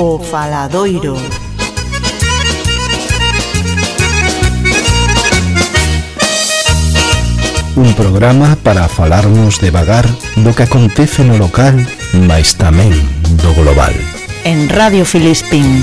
O Faladoiro. Un programa para falarnos devagar do que acontece no local, mais tamén do global. En Radio Filispín.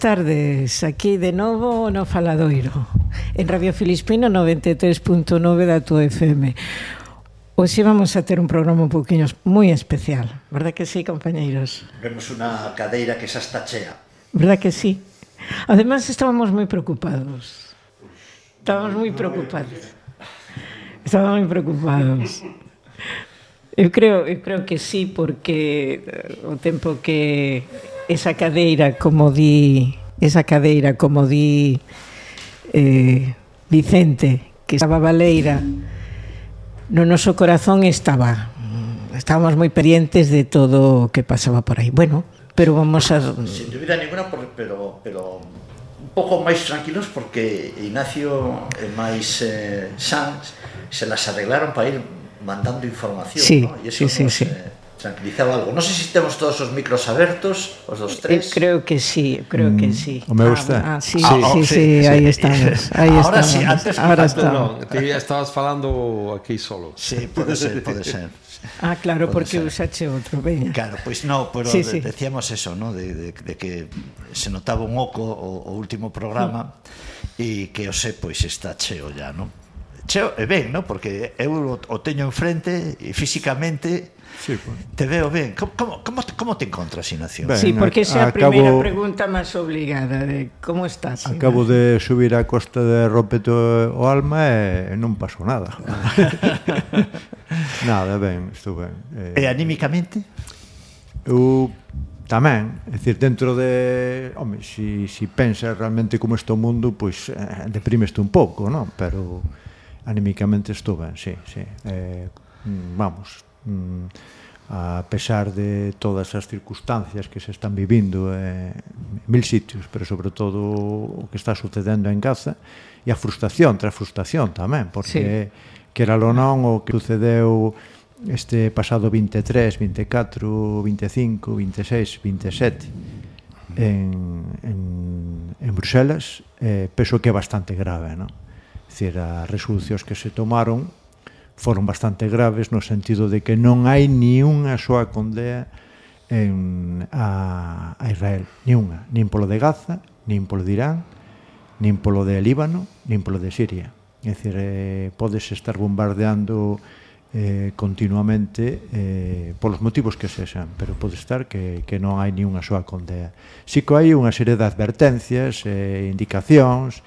tardes, aquí de novo no Faladoiro En Radio Filispino 93.9 da tua FM Hoxe vamos a ter un programa un poquinho moi especial Verdad que sí, compañeiros? Vemos unha cadeira que xa está chea. Verdad que sí? Ademais estábamos moi preocupados. Estábamos moi preocupados. Estábamos moi preocupados. Eu creo, eu creo que sí, porque eh, o tempo que esa cadeira, como di, esa cadeira, como di eh, Vicente, que estaba baleira, no noso corazón estaba mm, estábamos moi perientes de todo o que pasaba por aí. Bueno, pero vamos a... Sin duda ninguna, pero, pero un pouco máis tranquilos porque Ignacio e máis eh, Sanz se las arreglaron para ir mandando información, sí, ¿no? Y eso sí, sí, nos, sí. Eh, tranquilizaba algo. Non sei se temos todos os micros abertos, os dos eh, tres. Eh, creo que sí, creo mm, que sí. O meu está. Ah, ah sí, ah, sí, oh, sí, sí, sí, aí estamos. Aí Ahora estamos. sí, antes que Ahora antes, non, ti estabas falando aquí solo. Sí, pode ser, pode ser. Ah, claro, pode porque ser. usache outro, ben. Claro, pois pues no, pero sí, sí. decíamos eso, ¿no? De, de, de que se notaba un oco o, o último programa e mm. que o sé, pois pues, está cheo ya, ¿no? Cheo, e ben, ¿no? Porque eu o teño enfrente e físicamente Sí, pues. Te veo ben. Como, como, como, te, como te encontras, Ignacio? Ben, sí, porque esa é a primeira pregunta máis obligada de como estás. Ignacio? Acabo de subir a costa de Ropeto o Alma eh, e non pasou nada. nada, ben, estou ben. Eh, e anímicamente? Eu tamén, é dicir, dentro de, home, si, si pensas realmente como está o mundo, pois eh, deprimeste un pouco, non? Pero anímicamente estou ben, sí, sí. Eh, mm, vamos, Mm, a pesar de todas as circunstancias que se están vivindo eh, en mil sitios, pero sobre todo o que está sucedendo en Gaza e a frustración tras frustración tamén, porque sí. que era lo non o que sucedeu este pasado 23, 24, 25, 26, 27 en, en, en Bruselas, eh, penso que é bastante grave, non? Dicir, as resolucións que se tomaron foron bastante graves no sentido de que non hai ni unha soa condea en, a, a Israel, ni unha, nin polo de Gaza, nin polo de Irán, nin polo de Líbano, nin polo de Siria. É dicir, eh, podes estar bombardeando eh, continuamente eh, polos motivos que sexan, pero pode estar que, que non hai ni unha soa condea. Si que hai unha serie de advertencias, eh, indicacións,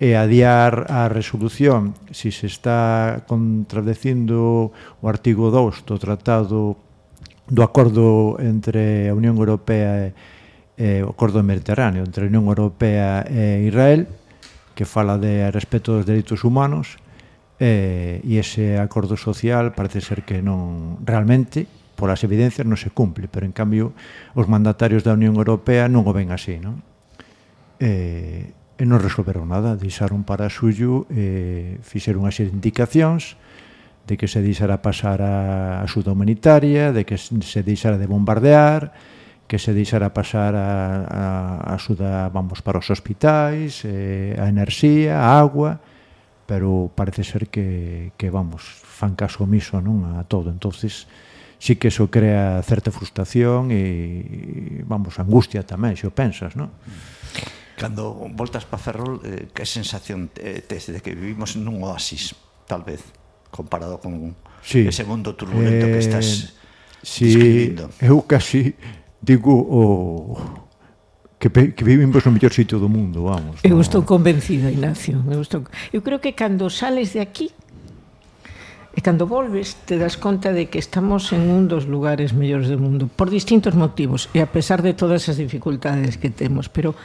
e adiar a resolución se se está contradecindo o artigo 2 do tratado do acordo entre a Unión Europea e, e o acordo mediterráneo entre a Unión Europea e Israel que fala de respeto dos dereitos humanos eh, e ese acordo social parece ser que non realmente polas evidencias non se cumple, pero en cambio os mandatarios da Unión Europea non o ven así, non? Eh, e non resolveron nada, deixaron para suyo e fixeron as indicacións de que se deixara pasar a axuda humanitaria, de que se deixara de bombardear, que se deixara pasar a, a axuda vamos para os hospitais, eh, a enerxía, a agua, pero parece ser que, que vamos, fan caso omiso non a todo. entonces sí que eso crea certa frustración e, vamos, angustia tamén, se o pensas, non? Mm. Cando voltas para Ferrol, eh, que sensación tes de que vivimos nun oasis, tal vez, comparado con sí. ese mundo turbulento eh, que estás eh, sí, describindo? Eu casi digo o... Oh, que, que vivimos no mellor sitio do mundo, vamos. Eu no... estou convencido, Ignacio. Eu, estou... eu creo que cando sales de aquí E cando volves, te das conta de que estamos en un dos lugares mellores do mundo, por distintos motivos, e a pesar de todas as dificultades que temos. Pero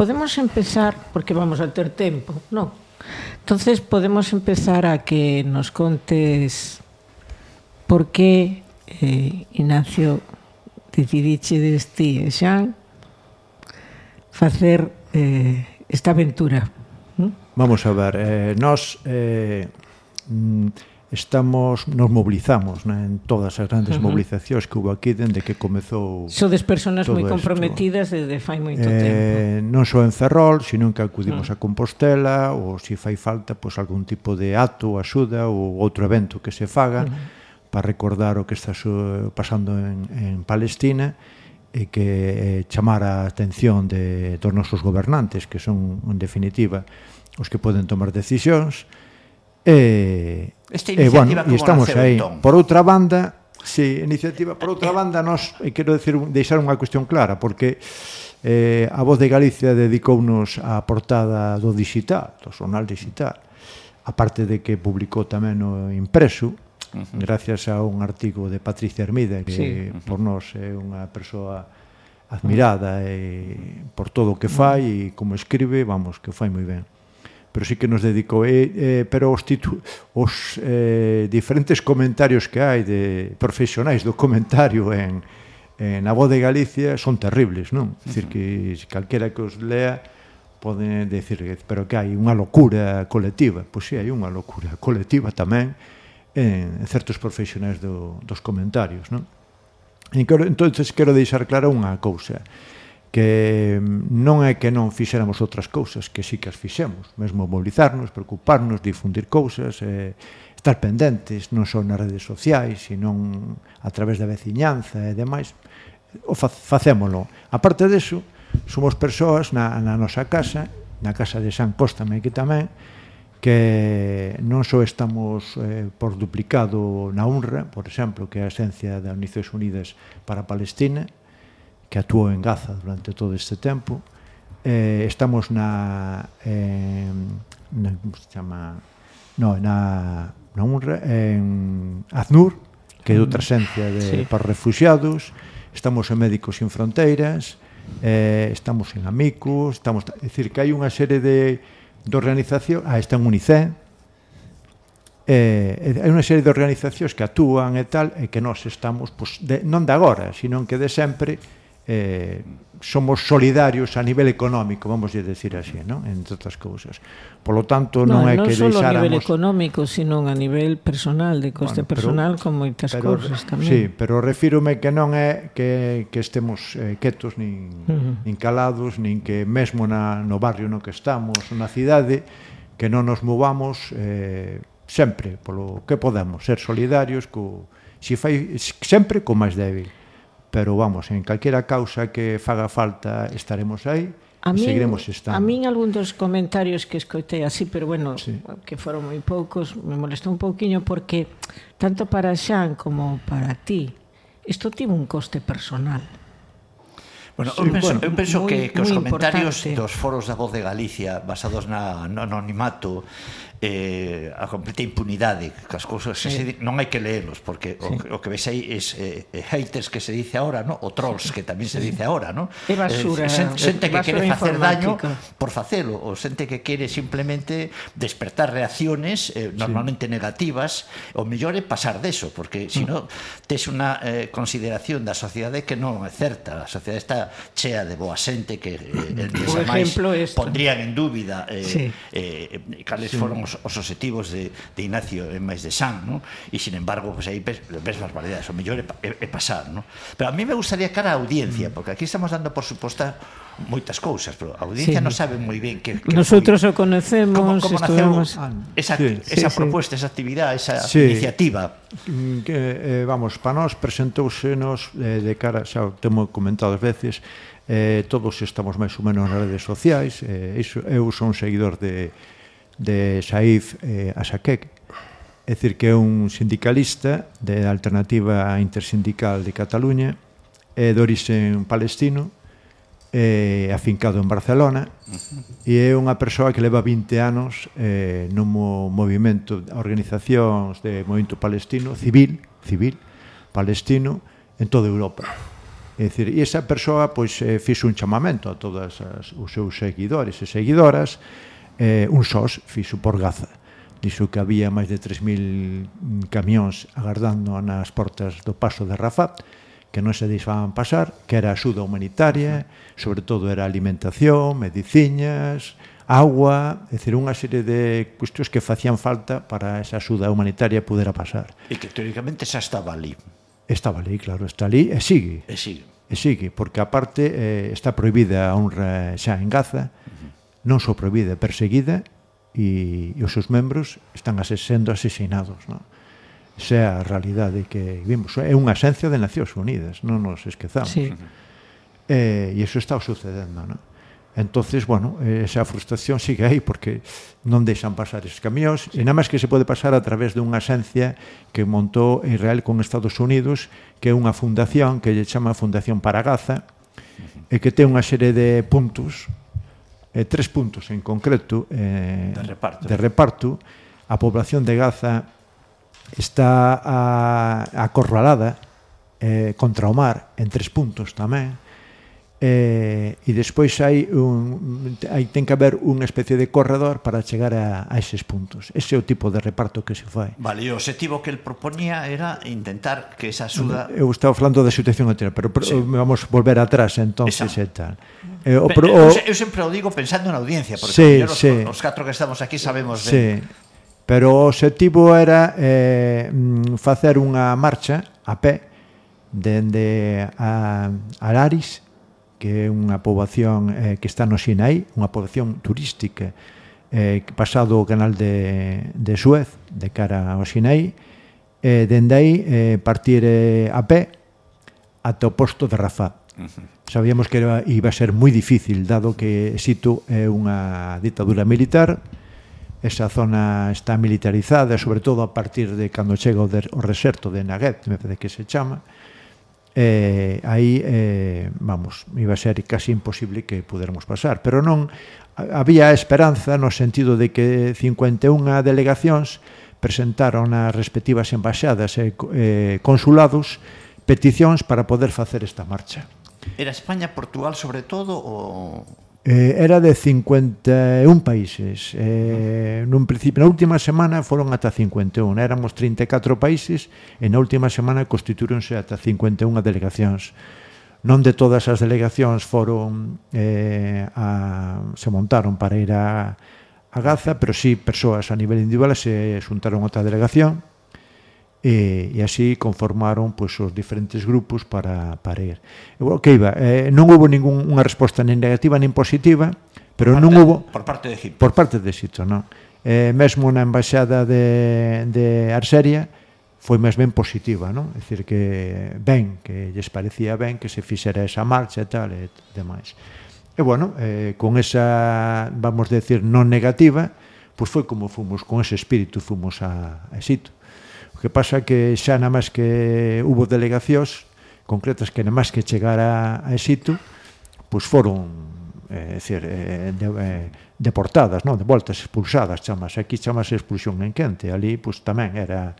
podemos empezar, porque vamos a ter tempo, non? Entonces podemos empezar a que nos contes por que eh, Ignacio decidiche deste e Xan facer eh, esta aventura. Vamos a ver, eh, nós eh, mm, estamos nos mobilizamos né, en todas as grandes uh -huh. mobilizacións que houve aquí dende que comezou Sodes persoas moi comprometidas esto. desde fai moito eh, tempo. Non só en Ferrol, sino que acudimos uh -huh. a Compostela ou se si fai falta pois algún tipo de acto, axuda ou outro evento que se faga uh -huh. para recordar o que está pasando en, en Palestina e que eh, chamar a atención de, dos nosos gobernantes que son en definitiva os que poden tomar decisións E, e bueno, e estamos naceu, aí. Entón? Por outra banda, si, iniciativa, por outra banda, nós eh, quero decir, deixar unha cuestión clara, porque eh, a Voz de Galicia dedicounos á portada do digital, do xornal digital, a parte de que publicou tamén o impreso, uh -huh. gracias a un artigo de Patricia Hermida, que sí. Uh -huh. por nós é unha persoa admirada e por todo o que fai e como escribe, vamos, que fai moi ben pero sí que nos dedicou. E, eh, pero os, titu, os eh, diferentes comentarios que hai de profesionais do comentario en, en a voz de Galicia son terribles, non? É dicir, que calquera que os lea pode decir, pero que hai unha locura colectiva. Pois si sí, hai unha locura colectiva tamén en certos profesionais do, dos comentarios, non? E, entonces quero deixar clara unha cousa que mm, non é que non fixéramos outras cousas, que sí que as fixemos, mesmo mobilizarnos, preocuparnos, difundir cousas, eh, estar pendentes, non só nas redes sociais, senón a través da veciñanza e demais, o fa facémolo. A parte deso, somos persoas na, na nosa casa, na casa de San Cóstame aquí tamén, que non só estamos eh, por duplicado na UNRWA, por exemplo, que é a Esencia das Nacións Unidas para Palestina, que actuou en Gaza durante todo este tempo. Eh, estamos na, eh, na como se chama? No, na, na UNRWA, en ACNUR, que é outra xencia de, sí. para refugiados, estamos en Médicos Sin Fronteiras, eh, estamos en Amicus, estamos, é dicir, que hai unha serie de, de organizacións, ah, está en UNICEF, eh, eh, hai unha serie de organizacións que actúan e tal, e que nós estamos, pois, de, non de agora, sino que de sempre, eh, somos solidarios a nivel económico, vamos a decir así, ¿no? entre outras cousas. Por lo tanto, non, é non que deixáramos... Non só a nivel económico, sino a nivel personal, de coste bueno, pero, personal, con moitas pero, cousas tamén. Sí, pero refírome que non é que, que estemos eh, quietos, nin, uh -huh. nin calados, nin que mesmo na, no barrio no que estamos, na cidade, que non nos movamos eh, sempre, polo que podamos, ser solidarios, co, si fai, sempre co máis débil pero vamos, en calquera causa que faga falta estaremos aí a min, seguiremos estando. A min algún dos comentarios que escoitei así, pero bueno, sí. que foron moi poucos, me molestou un pouquiño porque tanto para Xan como para ti, isto tivo un coste personal. Bueno, sí, eu penso, bueno, eu penso muy, que, que os comentarios importante. dos foros da Voz de Galicia basados na, no anonimato eh, a completa impunidade que as cousas sí. se, non hai que leelos porque sí. o, o que veis aí es eh, eh, haters que se dice ahora, ¿no? o trolls que tamén se dice ahora, ¿no? É basura, eh, xente que quere facer daño por facelo, ou xente que quere simplemente despertar reacciones eh, normalmente sí. negativas, o mellor é pasar deso, porque se non tes unha eh, consideración da sociedade que non é certa, a sociedade está chea de boa xente que eh, el que máis pondrían en dúbida eh, sí. eh, eh cales sí. foron os, os objetivos de, de Ignacio en máis de San, non? E sin embargo, pois pues, aí ves, ves barbaridades, o mellor é, é, é pasar, non? Pero a mí me gustaría cara a audiencia, mm. porque aquí estamos dando por suposta moitas cousas, pero a audiencia sí. non sabe moi ben que, que Nosotros foi, o conocemos, como, como naceu ah, esa, sí, esa sí, propuesta, sí. esa actividade, esa sí. iniciativa. Mm, que, eh, vamos, para nós presentousenos eh, de cara, xa o temo comentado as veces, eh, todos estamos máis ou menos nas redes sociais, eh, iso, eu son seguidor de de Saif eh, Asakek, é dicir que é un sindicalista de Alternativa Intersindical de Cataluña, é de orixen palestino, é afincado en Barcelona e é unha persoa que leva 20 anos eh, nun movimento, organizacións de movimento palestino, civil, civil, palestino, en toda Europa. É dicir, e esa persoa pois, eh, fixo un chamamento a todas as, os seus seguidores e seguidoras eh, un sós fixo por Gaza. Dixo que había máis de 3.000 camións agardando nas portas do paso de Rafah, que non se deixaban pasar, que era axuda humanitaria, sobre todo era alimentación, mediciñas, agua, é dicir, unha serie de cuestións que facían falta para esa axuda humanitaria pudera pasar. E que teóricamente xa estaba ali. Estaba ali, claro, está ali e sigue. E sigue. E sigue, porque aparte eh, está proibida a honra xa en Gaza, mm non sobrevide perseguida e, e os seus membros están ase, sendo asesinados, non? Esa é a realidade que vimos. É unha esencia de Nacións Unidas, non nos esquezamos. Sí. Eh, e iso está sucedendo, non? entonces, bueno, esa frustración sigue aí porque non deixan pasar esos camións sí. e nada máis que se pode pasar a través dunha esencia que montou Israel con Estados Unidos que é unha fundación que lle chama Fundación para Gaza e que ten unha serie de puntos eh, tres puntos en concreto eh, de, reparto. de reparto. A población de Gaza está a, acorralada eh, contra o mar en tres puntos tamén eh, e despois hai un, hai, ten que haber unha especie de corredor para chegar a, a eses puntos. Ese é o tipo de reparto que se fai. Vale, e o objetivo que el proponía era intentar que esa axuda... Eh, eu estaba falando da situación anterior, pero, pero sí. Eh, vamos volver atrás entonces Esa. e tal. Eh, o, pero, o, eu, eu sempre o digo pensando na audiencia, porque sí, os, sí. os catro que estamos aquí sabemos sí. de... Pero o objetivo era eh, mm, facer unha marcha a pé dende a, a Araris, que é unha poboación eh, que está no Sinaí, unha poboación turística eh, pasado o canal de, de Suez, de cara ao Sinaí, eh, dende aí eh, partir eh, a pé ata o posto de Rafah. Uh -huh. Sabíamos que era, iba a ser moi difícil, dado que Sito é unha ditadura militar, esa zona está militarizada, sobre todo a partir de cando chega o, de, o reserto de Naguet, me parece que se chama, eh, aí, eh, vamos, iba a ser casi imposible que pudermos pasar. Pero non, había esperanza no sentido de que 51 delegacións presentaron nas respectivas embaixadas e eh, consulados peticións para poder facer esta marcha. Era España, Portugal sobre todo o eh, era de 51 países. Eh, nun principio, na última semana foron ata 51, éramos 34 países e na última semana constituíronse ata 51 delegacións. Non de todas as delegacións foron eh, a, se montaron para ir a, a Gaza, pero sí persoas a nivel individual se xuntaron a outra delegación e, e así conformaron pois, os diferentes grupos para, para ir. Eu, que iba, eh, non houve ningún, unha resposta nin negativa nin positiva, pero parte, non houve... Por parte de Egipto. Por parte de Egipto, non. Eh, mesmo na embaixada de, de Arseria foi máis ben positiva, non? É dicir que ben, que lles parecía ben que se fixera esa marcha e tal e demais. E bueno, eh, con esa, vamos decir, non negativa, pois foi como fomos, con ese espírito fomos a, a Egipto que pasa que xa na máis que hubo delegacións concretas que na máis que chegar a, a pois foron eh, decir, eh, de, eh, deportadas, non? de voltas expulsadas, chamas. Aquí chamas expulsión en quente, ali pois tamén era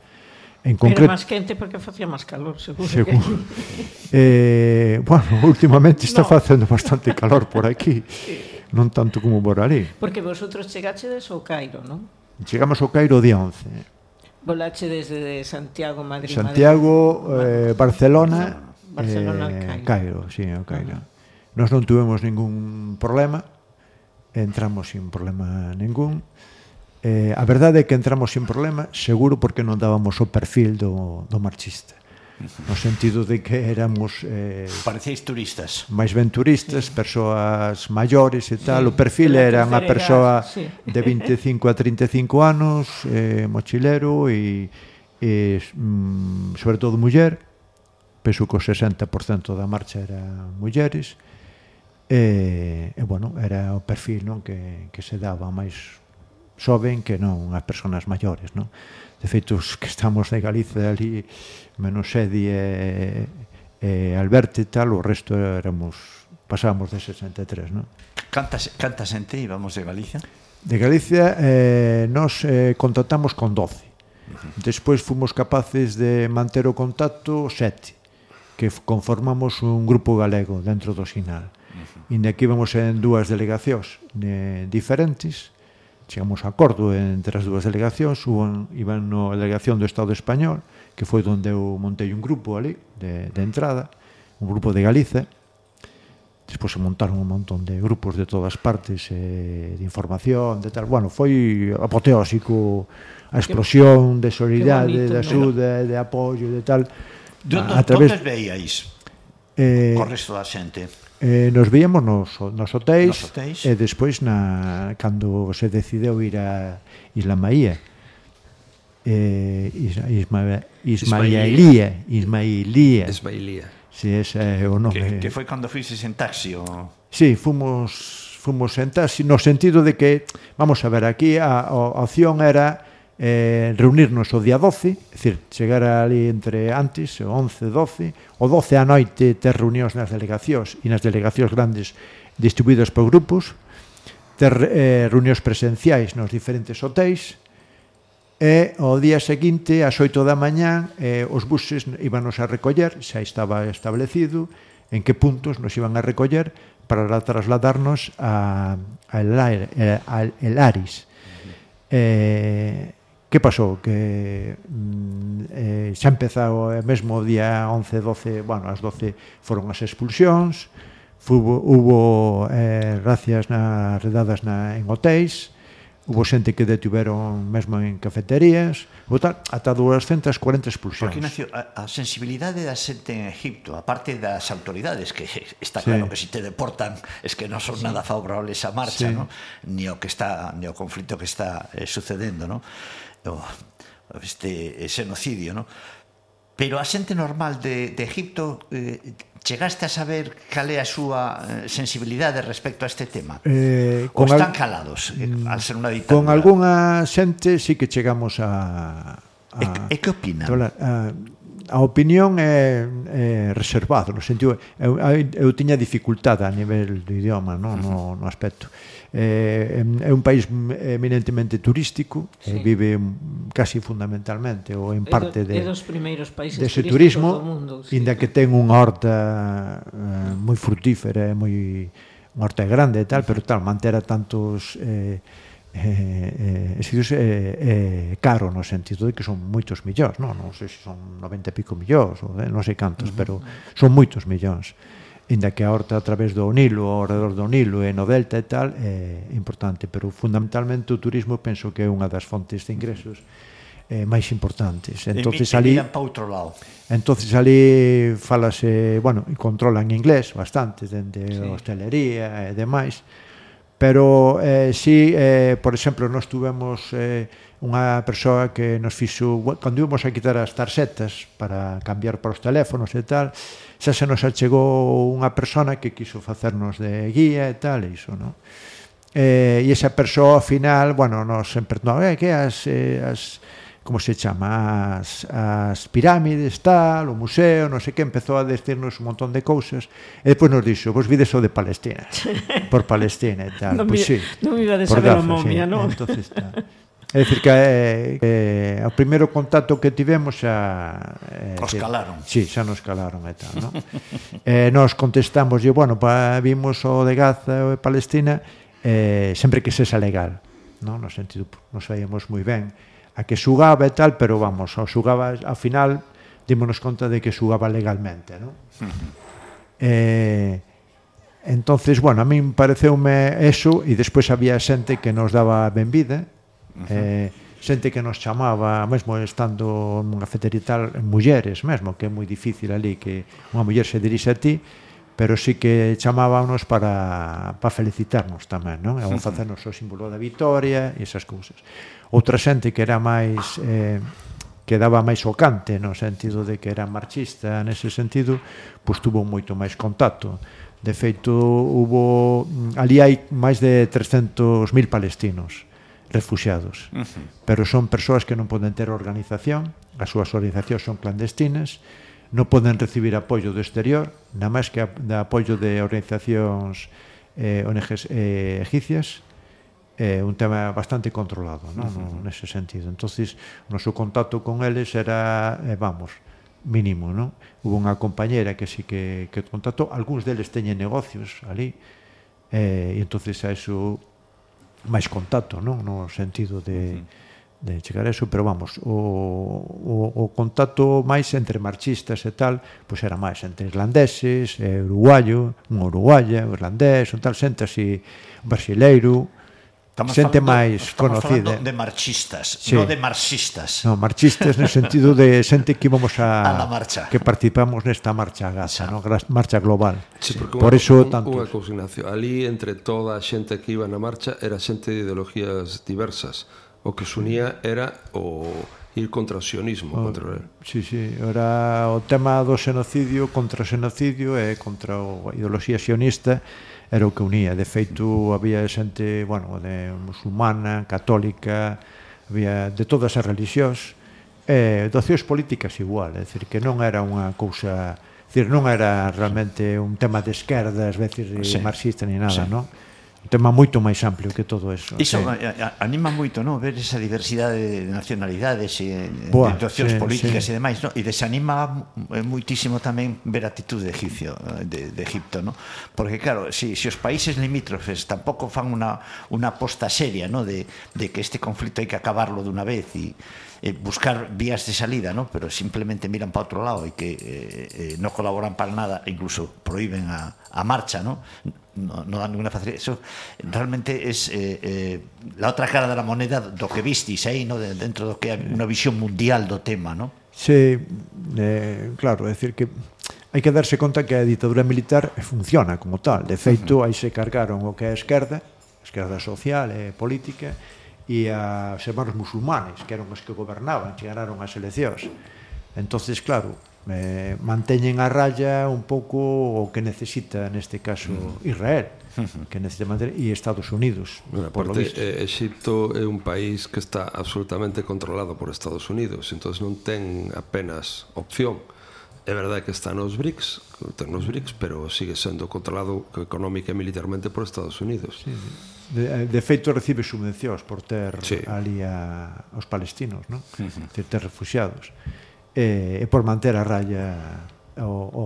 en concreto. Era máis quente porque facía máis calor, seguro. seguro. Que... eh, bueno, últimamente está no. facendo bastante calor por aquí. Non tanto como por ali. Porque vosotros chegachedes ao Cairo, non? Chegamos ao Cairo día 11. Volache desde Santiago, Madrid. Santiago, Madrid. Eh, Barcelona, Barcelona eh, Cairo. Cairo, sí, o Cairo. Uh -huh. Nós non tuvemos ningún problema, entramos sin problema ningún. Eh, a verdade é que entramos sin problema, seguro porque non dábamos o perfil do, do marchista no sentido de que éramos eh, parecéis turistas máis ben turistas, sí. persoas maiores e tal, sí. o perfil era unha persoa sí. de 25 a 35 anos eh, mochilero e, e mm, sobre todo muller penso que o 60% da marcha era mulleres e, e bueno, era o perfil non que, que se daba máis xoven que non as persoas maiores non? de feito os que estamos de Galicia ali menos Edi e, e Alberto e tal, o resto éramos pasamos de 63, non? Canta, canta xente íbamos de Galicia? De Galicia eh, nos eh, contactamos con 12. Uh -huh. Despois fomos capaces de manter o contacto sete, que conformamos un grupo galego dentro do sinal. Uh -huh. E aquí vamos en dúas delegacións eh, diferentes, chegamos a acordo entre as dúas delegacións, un, iban no delegación do Estado Español, que foi onde eu montei un grupo ali, de, de entrada, un grupo de Galicia, despois se montaron un montón de grupos de todas partes eh, de información, de tal, bueno, foi apoteósico a explosión de solidariedade, de axuda, de apoio, de tal. A, a través... Donde veíais? Eh, co resto da xente. Eh, nos víamos nos, nos hotéis, nos hotéis. e despois na cando se decideu ir a Isla Maía. Eh, Isma, Isma, Ismailia, Ismailia. Ismailia. Si, ese eh, é o nome. Que, que foi cando fuises en taxi o... Si, sí, fomos fomos en taxi no sentido de que, vamos a ver, aquí a, a opción era eh, reunirnos o día 12, é dicir, chegar ali entre antes, o 11, 12, o 12 á noite ter reunións nas delegacións e nas delegacións grandes distribuídas por grupos, ter eh, reunións presenciais nos diferentes hotéis, e o día seguinte, ás 8 da mañán, eh, os buses íbanos a recoller, xa estaba establecido, en que puntos nos iban a recoller para trasladarnos a, a, El, eh, a El Aris. Eh, Que pasou? Que mm, eh, xa empezou eh, mesmo o día 11, 12, bueno, as 12 foron as expulsións, fubo, hubo eh, racias na, redadas na, en hotéis, hubo xente que detiveron mesmo en cafeterías, tal, ata 240 expulsións. Porque nació a, a sensibilidade da xente en Egipto, aparte das autoridades que está claro sí. que se si te deportan es que non son sí. nada favorables a marcha, sí. no? Ni o que está, ni o conflito que está eh, sucedendo, no? este eh, xenocidio, no? Pero a xente normal de, de Egipto eh, chegaste a saber cal é a súa eh, sensibilidade respecto a este tema? Eh, Ou están al, calados eh, mm. al ser unha ditadura? Con algunha xente sí que chegamos a... a e, e que opinan? A, a opinión é, é reservada, no sentido, eu, eu, eu tiña dificultade a nivel do idioma, no, no, no aspecto eh, é un país mm, eminentemente turístico eh, sí. eh, vive casi fundamentalmente ou en parte de, é dos primeiros países dese de turismo do mundo, sí. inda que ten unha horta eh, moi frutífera e moi unha horta grande e tal, pero tal, mantera tantos eh, eh, eh, sitios eh, eh, caro no sentido de que son moitos millóns, non, non sei se son 90 e pico millóns ou eh, non sei cantos, uh -huh. pero son moitos millóns inda que a horta a través do Nilo, ao redor do Nilo e no Delta e tal, é importante, pero fundamentalmente o turismo penso que é unha das fontes de ingresos eh, máis importantes. Entonces e, ali para outro lado. Entonces ali falase, bueno, controlan inglés bastante dende sí. hostelería e demais, pero eh, si, eh, por exemplo, nós tuvemos eh, unha persoa que nos fixo cando íbamos a quitar as tarxetas para cambiar para os teléfonos e tal xa se nos achegou unha persona que quiso facernos de guía e tal e iso, non? Eh, e esa persoa ao final, bueno, nos sempre, no, eh, que as, eh, as como se chama, as, as pirámides, tal, o museo, non sei que, empezou a decirnos un montón de cousas, e despois nos dixo, vos vides o de Palestina, por Palestina e tal, non pois mi, sí. Non iba de saber a momia, sí. non? Entonces, tal. É dicir que eh, eh, o primeiro contacto que tivemos xa... Eh, Os calaron. Sí, xa nos calaron e tal, non? eh, nos contestamos, e, bueno, pa, vimos o de Gaza e Palestina eh, sempre que sexa legal, non? No sentido, nos saíamos moi ben a que xugaba e tal, pero vamos, o xugaba ao final dímonos conta de que xugaba legalmente, non? eh, entonces, bueno, a min pareceume eso e despois había xente que nos daba benvida, -huh. eh, xente que nos chamaba, mesmo estando nunha cafetería tal, mulleres mesmo, que é moi difícil ali que unha muller se dirixe a ti, pero sí que chamábanos para, para felicitarnos tamén, non? E facernos o símbolo da vitoria e esas cousas. Outra xente que era máis... Eh, que daba máis o cante no sentido de que era marxista nese sentido, pois tuvo moito máis contacto. De feito, hubo ali hai máis de 300.000 palestinos refugiados. Uh -huh. Pero son persoas que non poden ter organización, as súas organizacións son clandestinas, non poden recibir apoio do exterior, nada máis que de apoio de organizacións eh, ONGs eh, egipcias, eh, un tema bastante controlado non? Uh -huh. nese sentido. entonces o noso contacto con eles era, eh, vamos, mínimo. non? Hubo unha compañera que sí que, que contactou, algúns deles teñen negocios ali, eh, e entonces a eso máis contacto, non? No sentido de, uh -huh. de chegar a eso, pero vamos, o, o, o contacto máis entre marchistas e tal, pois era máis entre irlandeses, e uruguayo, un uruguaya, un irlandés, un tal xente así, un brasileiro, Estamos xente máis conocida. de marchistas, sí. non de marxistas. No, marchistas no sentido de xente que íbamos a, a la marcha. que participamos nesta marcha gasa, no, marcha global. Sí, sí. Porque Por unha, eso un, tanto unha consignación. Ali entre toda a xente que iba na marcha era xente de ideologías diversas. O que os unía era o ir contra o sionismo, o, contra Sí, sí, era o tema do xenocidio contra o xenocidio e contra a ideoloxía sionista era o que unía. De feito, había xente, bueno, de musulmana, católica, había de todas as religións, eh, docións políticas igual, é dicir, que non era unha cousa, dicir, non era realmente un tema de esquerda, as veces sí. marxista ni nada, sí. non? un tema moito máis amplio que todo eso. Iso sí. Eh, eh, anima moito, non? Ver esa diversidade de nacionalidades e Boa, de situacións sí, políticas sí. e demais, non? E desanima muitísimo tamén ver a atitude de egipcio, de, de Egipto, non? Porque claro, se si, si os países limítrofes tampouco fan unha unha aposta seria, non? De, de que este conflito hai que acabarlo dunha vez e eh, buscar vías de salida, ¿no? pero simplemente miran para outro lado e que eh, eh, non colaboran para nada, incluso prohíben a, a marcha. ¿no? no, no dan ninguna facilidade. Eso realmente es eh, eh, la outra cara da moneda do que vistis aí, no? De, dentro do que é unha visión mundial do tema, no? Sí, eh, claro, é decir que hai que darse conta que a ditadura militar funciona como tal. De feito, aí se cargaron o que é a esquerda, a esquerda social e política, e as hermanos musulmanes, que eran os que gobernaban, que ganaron as eleccións. entonces claro, eh, manteñen a raya un pouco o que necesita neste caso Israel que necesita manter e Estados Unidos bueno, por parte, visto. Eh, Egipto é un país que está absolutamente controlado por Estados Unidos entonces non ten apenas opción É verdade que está nos BRICS, ten nos BRICS, pero sigue sendo controlado económica e militarmente por Estados Unidos. Sí, sí. De, eh, de feito recibe subvencións por ter sí. ali a, aos palestinos, non? Uh -huh. ter, ter refugiados e, e por manter a raya o, o,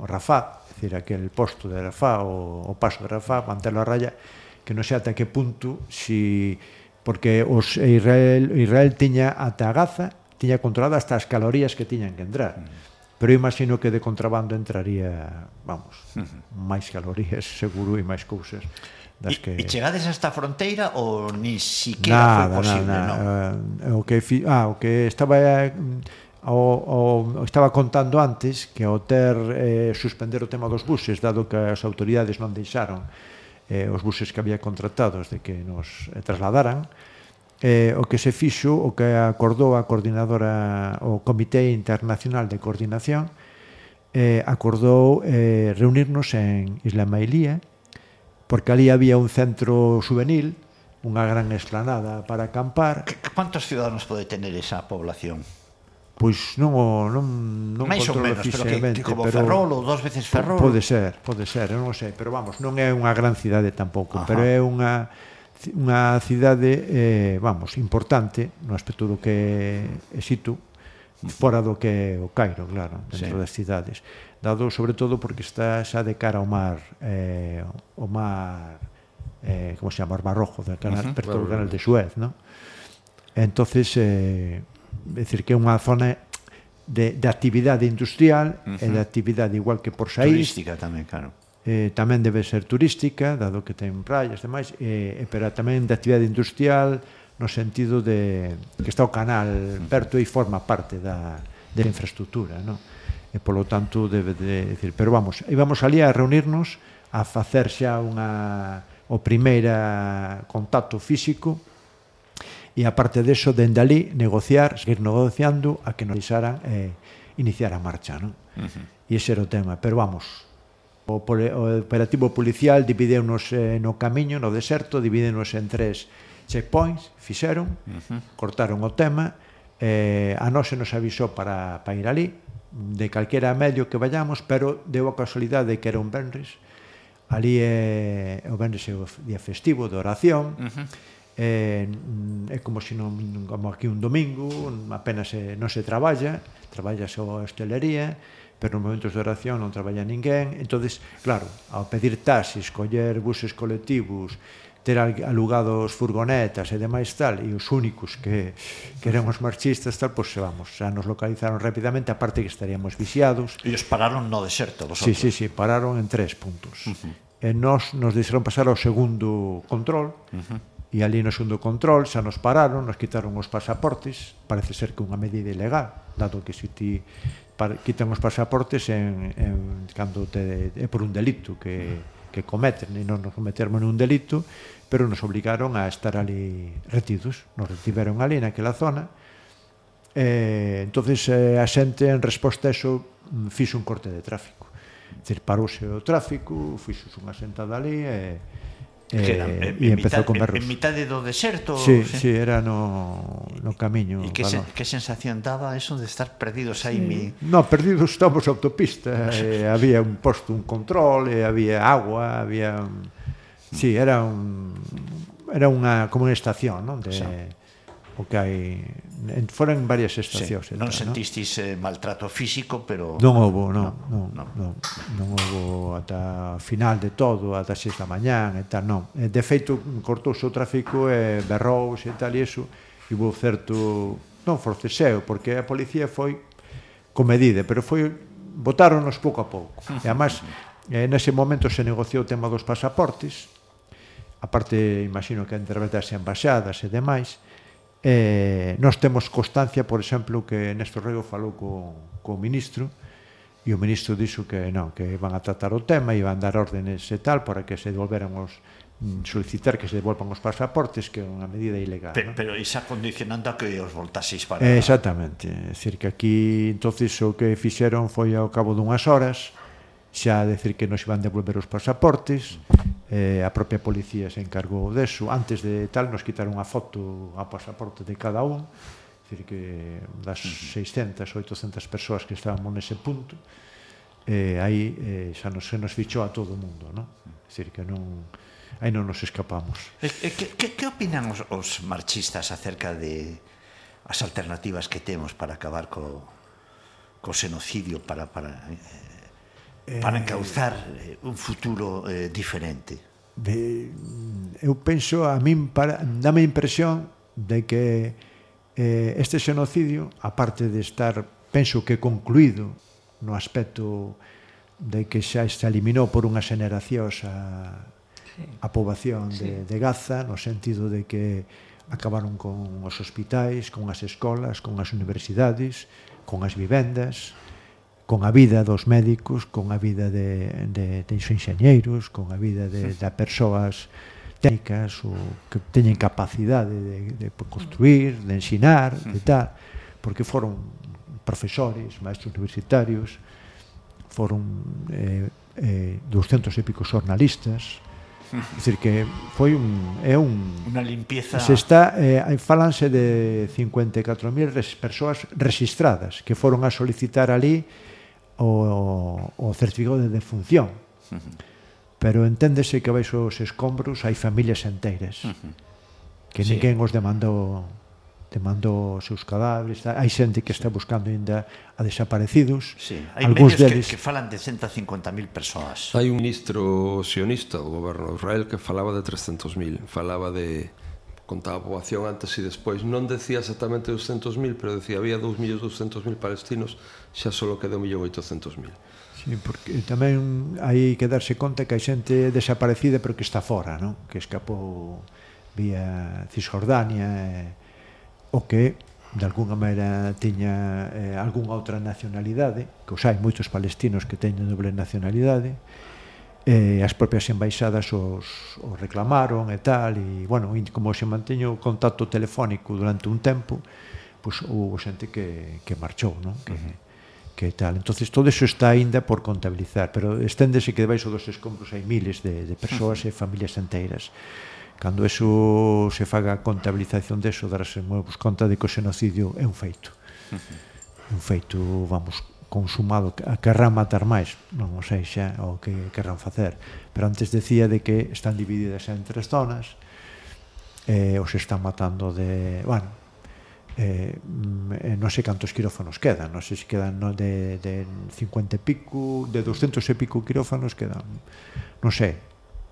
o Rafá, decir, aquel posto de Rafá, o, o paso de Rafá, mantelo a raya, que non sei ata que punto si porque os Israel, Israel tiña ata a Gaza, tiña controlada hasta as calorías que tiñan que entrar. Mm. Pero imagino que de contrabando entraría, vamos, uh -huh. máis calorías, seguro, e máis cousas das que... E chegades hasta a fronteira ou ni siquiera nada, foi posible, nada, non? Nada. Uh, eh, o que, fi... ah, o que estaba eh, o, o, estaba contando antes que ao ter eh, suspender o tema dos buses dado que as autoridades non deixaron eh, os buses que había contratados de que nos eh, trasladaran eh, o que se fixo o que acordou a coordinadora o Comité Internacional de Coordinación eh, acordou eh, reunirnos en Isla Mailía porque ali había un centro juvenil unha gran esplanada para acampar. ¿Cuántos ciudadanos pode tener esa población? Pois non o non non Mais controlo menos, pero, que, que como pero Ferrol ou dos veces Ferrol. Pode ser, pode ser, non o sei, pero vamos, non é unha gran cidade tampouco, Ajá. pero é unha unha cidade eh, vamos, importante no aspecto do que é situ fora do que é o Cairo, claro, dentro sí. das cidades. Dado sobre todo porque está xa de cara ao mar eh, o mar eh, como se chama, o mar rojo, do canal, uh -huh. perto do canal de Suez, ¿no? Entonces, eh, decir que é unha zona de, de actividade industrial uh -huh. e de actividade igual que por saís. Turística tamén, claro. Eh, tamén debe ser turística, dado que ten praias e demais, eh, eh pero tamén de actividade industrial no sentido de que está o canal perto e forma parte da, da infraestructura, non? E polo tanto debe de decir, pero vamos, íbamos ali a reunirnos a facer xa unha o primeira contacto físico e aparte deso, dende ali, negociar, seguir negociando a que nos deixaran eh, iniciar a marcha, non? Uh -huh. E ese era o tema, pero vamos, o, pole, o operativo policial divideu-nos eh, no camiño, no deserto, divideu-nos en tres checkpoints, fixeron, uh -huh. cortaron o tema, eh, a nós se nos avisou para, para ir ali, de calquera medio que vayamos, pero deu a casualidade que era un Benris, ali eh, é o Benris é o día festivo de oración, uh -huh é, é como se non como aquí un domingo apenas se, non se traballa traballa só a hostelería pero nos momentos de oración non traballa ninguén entonces claro, ao pedir taxis coller buses colectivos ter alugados furgonetas e demais tal, e os únicos que, que eran marxistas tal, pois pues, vamos, xa nos localizaron rapidamente, aparte que estaríamos vixiados. E os pararon no deserto, vosotros? Sí, sí, sí, pararon en tres puntos. Uh -huh. E nos, nos deixaron pasar ao segundo control, uh -huh e ali no segundo control, xa nos pararon, nos quitaron os pasaportes, parece ser que unha medida ilegal, dado que se ti para, quitan os pasaportes en, en cando te, é por un delito que, que cometen, e non nos cometermos nun delito, pero nos obligaron a estar ali retidos, nos retiveron ali naquela zona, Eh, entonces eh, a xente en resposta a eso mm, fixo un corte de tráfico. Decir, parouse o tráfico, fixo unha sentada ali e eh, Eh, que era, en, e empezou mitad, con berros. En mitade do deserto? Sí, sí, sí era no, no camiño. E que, se, que sensación daba eso de estar perdidos aí? Sí. Mi... No, perdidos estamos autopista. eh, había un posto, un control, e había agua, había... Un... Sí, era un... Era unha, como unha estación, non? De... Sí o que hai en, foran varias estacións. Sí, non sentistis no? eh, maltrato físico, pero Non houbo, non, non, non, non, non houbo ata final de todo, ata 6 da mañán e tal, non. Eh, de feito, cortouse o tráfico e berrous e tal e iso, e vou certo non forceseo, porque a policía foi comedida, pero foi botáronos pouco a pouco. E además, eh, en ese momento se negociou o tema dos pasaportes, aparte, imagino que interpretasen embaixadas e demais, Eh, nós temos constancia, por exemplo, que Néstor Rego falou co, co ministro e o ministro dixo que non, que van a tratar o tema e van dar órdenes e tal para que se devolveran os mm, solicitar que se devolvan os pasaportes que é unha medida ilegal. Pero, ¿no? pero isa condicionando a que os voltaseis para... Eh, exactamente. É dicir, que aquí entonces o que fixeron foi ao cabo dunhas horas xa a decir que nos van devolver os pasaportes eh, a propia policía se encargou deso. Antes de tal nos quitaron a foto a pasaporte de cada un decir que das 600 800 persoas que estábamos nese punto eh, aí eh, xa nos, se nos fichou a todo o mundo non? decir que non aí non nos escapamos. Que, que, que opinan os, os marchistas acerca de as alternativas que temos para acabar co, co xenocidio para, para eh, para eh, encauzar eh, un futuro eh, diferente? De, eu penso, a min para, dame a impresión de que eh, este xenocidio, aparte de estar, penso que concluído no aspecto de que xa se eliminou por unha xeneracións a, a poboación de, de Gaza, no sentido de que acabaron con os hospitais, con as escolas, con as universidades, con as vivendas, con a vida dos médicos, con a vida de, de, de enxeñeiros, con a vida de, de persoas técnicas ou que teñen capacidade de, de, construir, mm. de ensinar, de tal, porque foron profesores, maestros universitarios, foron eh, eh, 200 e pico xornalistas, Es decir que foi un é un unha limpieza. Se está eh falanse de 54.000 persoas registradas que foron a solicitar ali o, o certificado de defunción. Uh -huh. Pero enténdese que baixo os escombros hai familias enteiras uh -huh. que sí. ninguén os demandou demandou os seus cadáveres, hai xente que está buscando ainda a desaparecidos. Sí. Hai medios deles... que, que falan de 150.000 persoas. Hai un ministro sionista do goberno de Israel que falaba de 300.000, falaba de contaba a poboación antes e despois. Non decía exactamente 200.000, pero decía había 2.200.000 palestinos, xa só quedou 1.800.000. Sí, porque tamén hai que darse conta que hai xente desaparecida pero que está fora, non? Que escapou vía Cisjordania eh, o que de alguna maneira tiña eh, algunha outra nacionalidade, que os hai moitos palestinos que teñen doble nacionalidade, eh, eh, as propias embaixadas os, os reclamaron e tal, e, bueno, como se manteño contacto telefónico durante un tempo, pois pues, houve xente que, que marchou, non? Que, uh -huh. que tal. Entonces todo eso está aínda por contabilizar, pero esténdese que debaixo dos escombros hai miles de, de persoas uh -huh. e familias enteiras. Cando eso se faga a contabilización deso, darase moi conta de que o xenocidio é un feito. Uh -huh. Un feito, vamos, consumado querrán matar máis non o sei xa o que querrán facer pero antes decía de que están divididas en tres zonas eh, os están matando de bueno eh, non sei cantos quirófanos quedan non sei se quedan no, de, de 50 e pico de 200 e pico quirófanos quedan non sei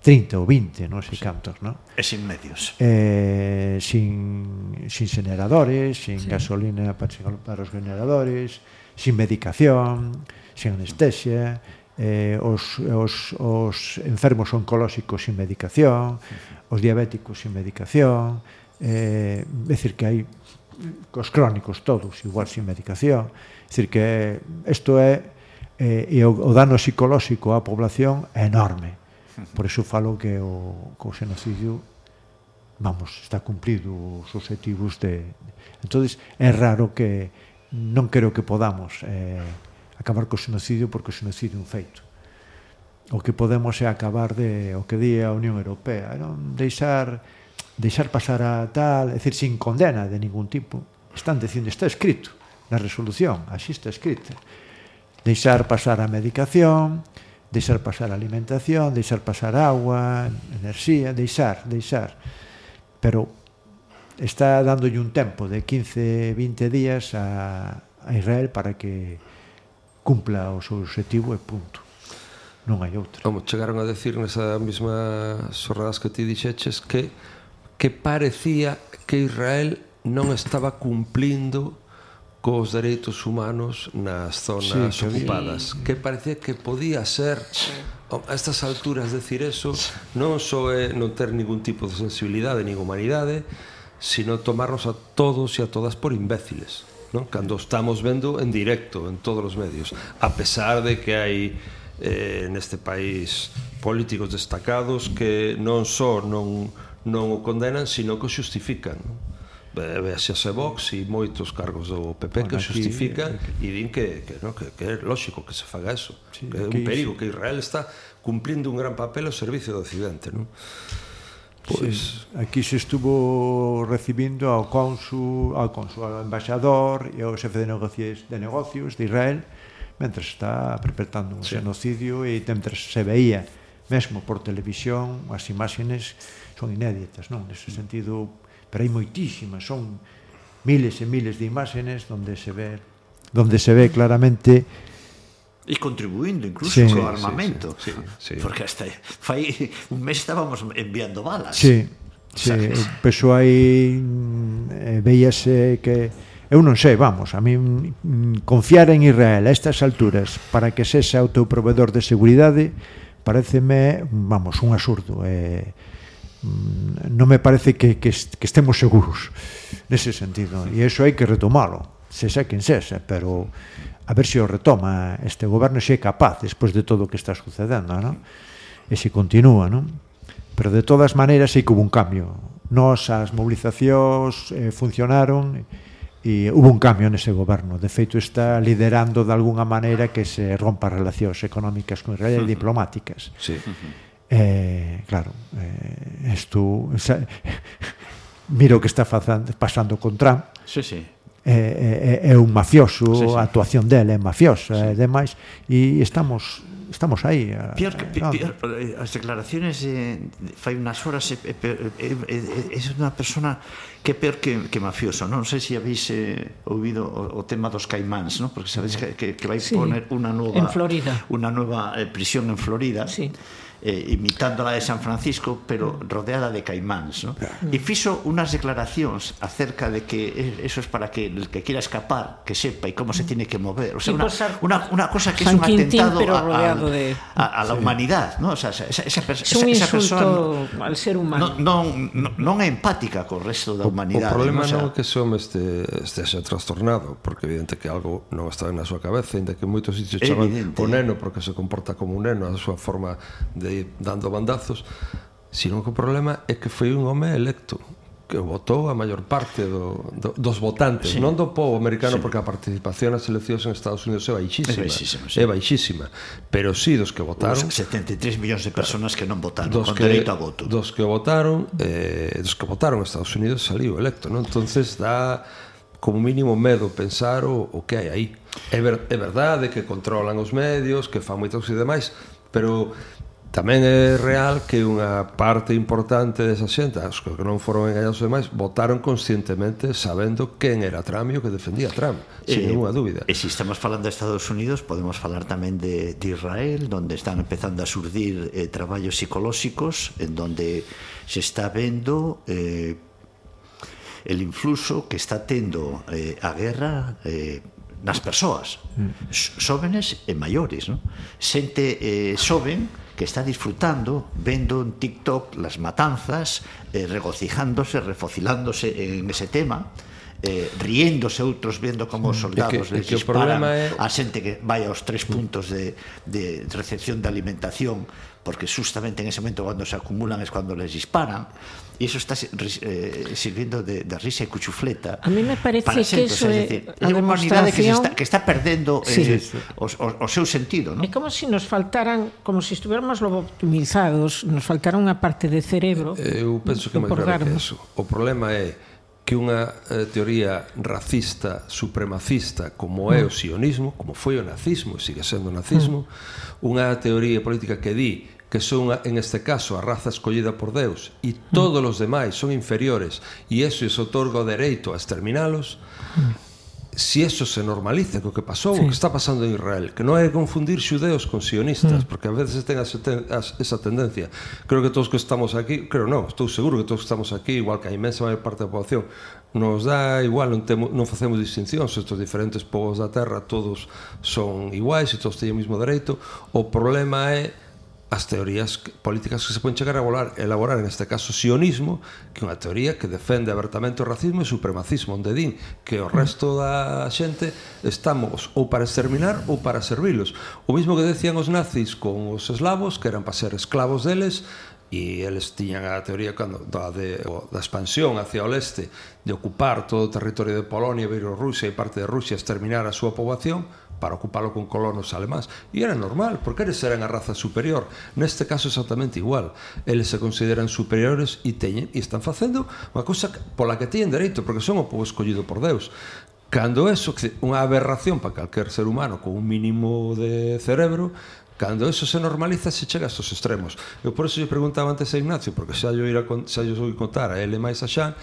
30 ou 20, non sei sí. cantos, non? E sin medios. Eh, sin, sin generadores, sin sí. gasolina para, para os generadores, sin medicación, sin anestesia, eh, os, os, os enfermos oncolóxicos sin medicación, os diabéticos sin medicación, eh, é dicir que hai cos crónicos todos igual sin medicación, é dicir que isto é eh, e o, o dano psicolóxico á población é enorme. Por iso falo que o, co xenocidio vamos, está cumplido os objetivos de... entonces é raro que non creo que podamos eh, acabar co xenocidio porque o xenocidio é un feito. O que podemos é acabar de o que di a Unión Europea non? Deixar deixar pasar a tal, é dicir, sin condena de ningún tipo. Están dicindo, está escrito na resolución, así está escrita deixar pasar a medicación deixar pasar a alimentación deixar pasar agua enerxía, deixar, deixar. Pero está dándolle un tempo de 15, 20 días a, a Israel para que cumpla o seu objetivo e punto. Non hai outra. Como chegaron a decir nesa mesma xorradas que ti dixeches que que parecía que Israel non estaba cumplindo cos dereitos humanos nas zonas sí, que ocupadas, había... que parecía que podía ser a estas alturas decir eso non só é non ter ningún tipo de sensibilidade nin humanidade, sino tomarnos a todos e a todas por imbéciles, non? Cando estamos vendo en directo en todos os medios, a pesar de que hai eh, neste país políticos destacados que non só non, non o condenan, sino que o xustifican. Non? Véxase Vox e moitos cargos do PP bueno, eh, que o aquí, e din que, que, no, que, que é lógico que se faga eso. Sí, que é un perigo, que Israel está cumplindo un gran papel ao servicio do Occidente. Non? Pois sí. aquí se estuvo recibindo ao cónsul, ao cónsul, ao embaixador e ao xefe de negocios de negocios de Israel mentre está perpetrando un sí. genocidio e mentre se veía mesmo por televisión as imágenes son inéditas, non? Nese mm. sentido, pero hai moitísimas, son miles e miles de imágenes onde se ve donde se ve claramente E contribuindo incluso sí, co armamento sí, sí, sí. Porque hasta fai un mes estábamos enviando balas Sí, sí. Sabes? o eh, veíase que Eu non sei, vamos, a min mm, confiar en Israel a estas alturas para que sexa o teu proveedor de seguridade pareceme, vamos, un absurdo. Eh, mm, non me parece que, que, que estemos seguros nese sentido. E iso hai que retomalo, se sexa quen sexa, pero a ver se o retoma este goberno se é capaz despois de todo o que está sucedendo, non? E se continúa, non? Pero de todas maneiras sei que hubo un cambio. Nos as mobilizacións eh, funcionaron e hubo un cambio nese goberno. De feito está liderando de algunha maneira que se rompa relacións económicas con Israel e diplomáticas. Sí. Eh, claro, eh, isto mira o que está fazando, pasando con Trump. Sí, sí é, é, é un mafioso, sí, sí. a actuación dele é mafiosa sí. e demais e estamos estamos aí. Pior que no? pior, as declaraciones eh, fai unas horas é é, é, é unha persona que é peor que, que mafioso, non, sei se habéis eh, ouvido o, o tema dos caimáns, non? Porque sabéis que, que, que vai sí. poner unha nova unha nova eh, prisión en Florida. Sí eh, imitando imitándola de San Francisco, pero rodeada de caimáns, ¿no? E fixo unas declaracións acerca de que eso es para que el que quiera escapar, que sepa e como se tiene que mover, o sea, una, una, una cosa que San es un Quintín, atentado pero a, a, de... a, a la sí. humanidad, ¿no? O sea, esa, esa, esa, es un esa persona al ser humano. Non, non, non é empática co resto da humanidade. O, o problema non, o sea... non é que som este, este xa trastornado, porque evidente que algo non está na súa cabeza, ainda que moitos sitios chaman o neno porque se comporta como un neno, a súa forma de aí dando bandazos, sino que o problema é que foi un home electo que votou a maior parte do, do, dos votantes, sí. non do povo americano, sí. porque a participación nas eleccións en Estados Unidos é baixísima. É baixísima, sí. é baixísima pero sí dos que votaron... Os 73 millóns de personas que non votaron, dos con que, dereito a voto. Dos que votaron, eh, dos que votaron en Estados Unidos saliu electo, non? entonces dá como mínimo medo pensar o, o que hai aí. É, ver, é verdade que controlan os medios, que fan moitos e demais, pero Tamén é real que unha parte importante desa xenta, xentas que non foron engañados e demais votaron conscientemente sabendo quen era Trump e o que defendía Trump, eh, sin eh, ninguna dúbida. E se estamos falando de Estados Unidos, podemos falar tamén de, de Israel, onde están empezando a surdir eh, traballos psicolóxicos, en donde se está vendo eh, el influxo que está tendo eh, a guerra eh, nas persoas, mm. xóvenes e maiores, non? Xente eh, xoven que está disfrutando vendo en TikTok las matanzas, eh, regocijándose, refocilándose en ese tema. Eh, riéndose outros vendo como os soldados é que, les que disparan é... a xente que vai aos tres puntos de, de recepción de alimentación porque justamente en ese momento cando se acumulan es cando les disparan e iso está eh, sirvindo de, de risa e cuchufleta a mí me parece para que eso é, decir, é unha humanidade que, se está, que está perdendo sí. eh, os, os, o seu sentido non? é como se si nos faltaran como se si lobotomizados nos faltara unha parte de cerebro eh, eh, eu penso que máis grave que eso o problema é que unha eh, teoría racista, supremacista, como é o mm. sionismo, como foi o nazismo e sigue sendo o nazismo, mm. unha teoría política que di que son en este caso a raza escollida por Deus e todos os demais son inferiores e eso es otorga o dereito a exterminalos si eso se normaliza co que pasou, sí. o que está pasando en Israel que non hai que confundir xudeos con sionistas mm. porque a veces ten as, as, esa tendencia creo que todos que estamos aquí creo non, estou seguro que todos que estamos aquí igual que a imensa maior parte da población nos dá igual, non, temo, non facemos distincións estes diferentes povos da terra todos son iguais e todos teñen o mesmo dereito o problema é as teorías políticas que se poden chegar a volar, elaborar, en este caso, sionismo, que é unha teoría que defende abertamente o racismo e o supremacismo, onde din que o resto da xente estamos ou para exterminar ou para servilos. O mismo que decían os nazis con os eslavos, que eran para ser esclavos deles, e eles tiñan a teoría cando, da, de, da expansión hacia o leste de ocupar todo o territorio de Polonia, Bielorrusia e parte de Rusia exterminar a súa poboación para ocupalo con colonos alemáns e era normal, porque eles eran a raza superior. Neste caso exactamente igual. Eles se consideran superiores e teñen e están facendo unha cousa pola que teñen dereito, porque son o povo escollido por Deus. Cando eso, unha aberración para calquer ser humano con un mínimo de cerebro, Cando eso se normaliza, se chega a estos extremos. Eu por eso lle preguntaba antes a Ignacio, porque xa yo, a xa yo vou contar a ele máis a Xan,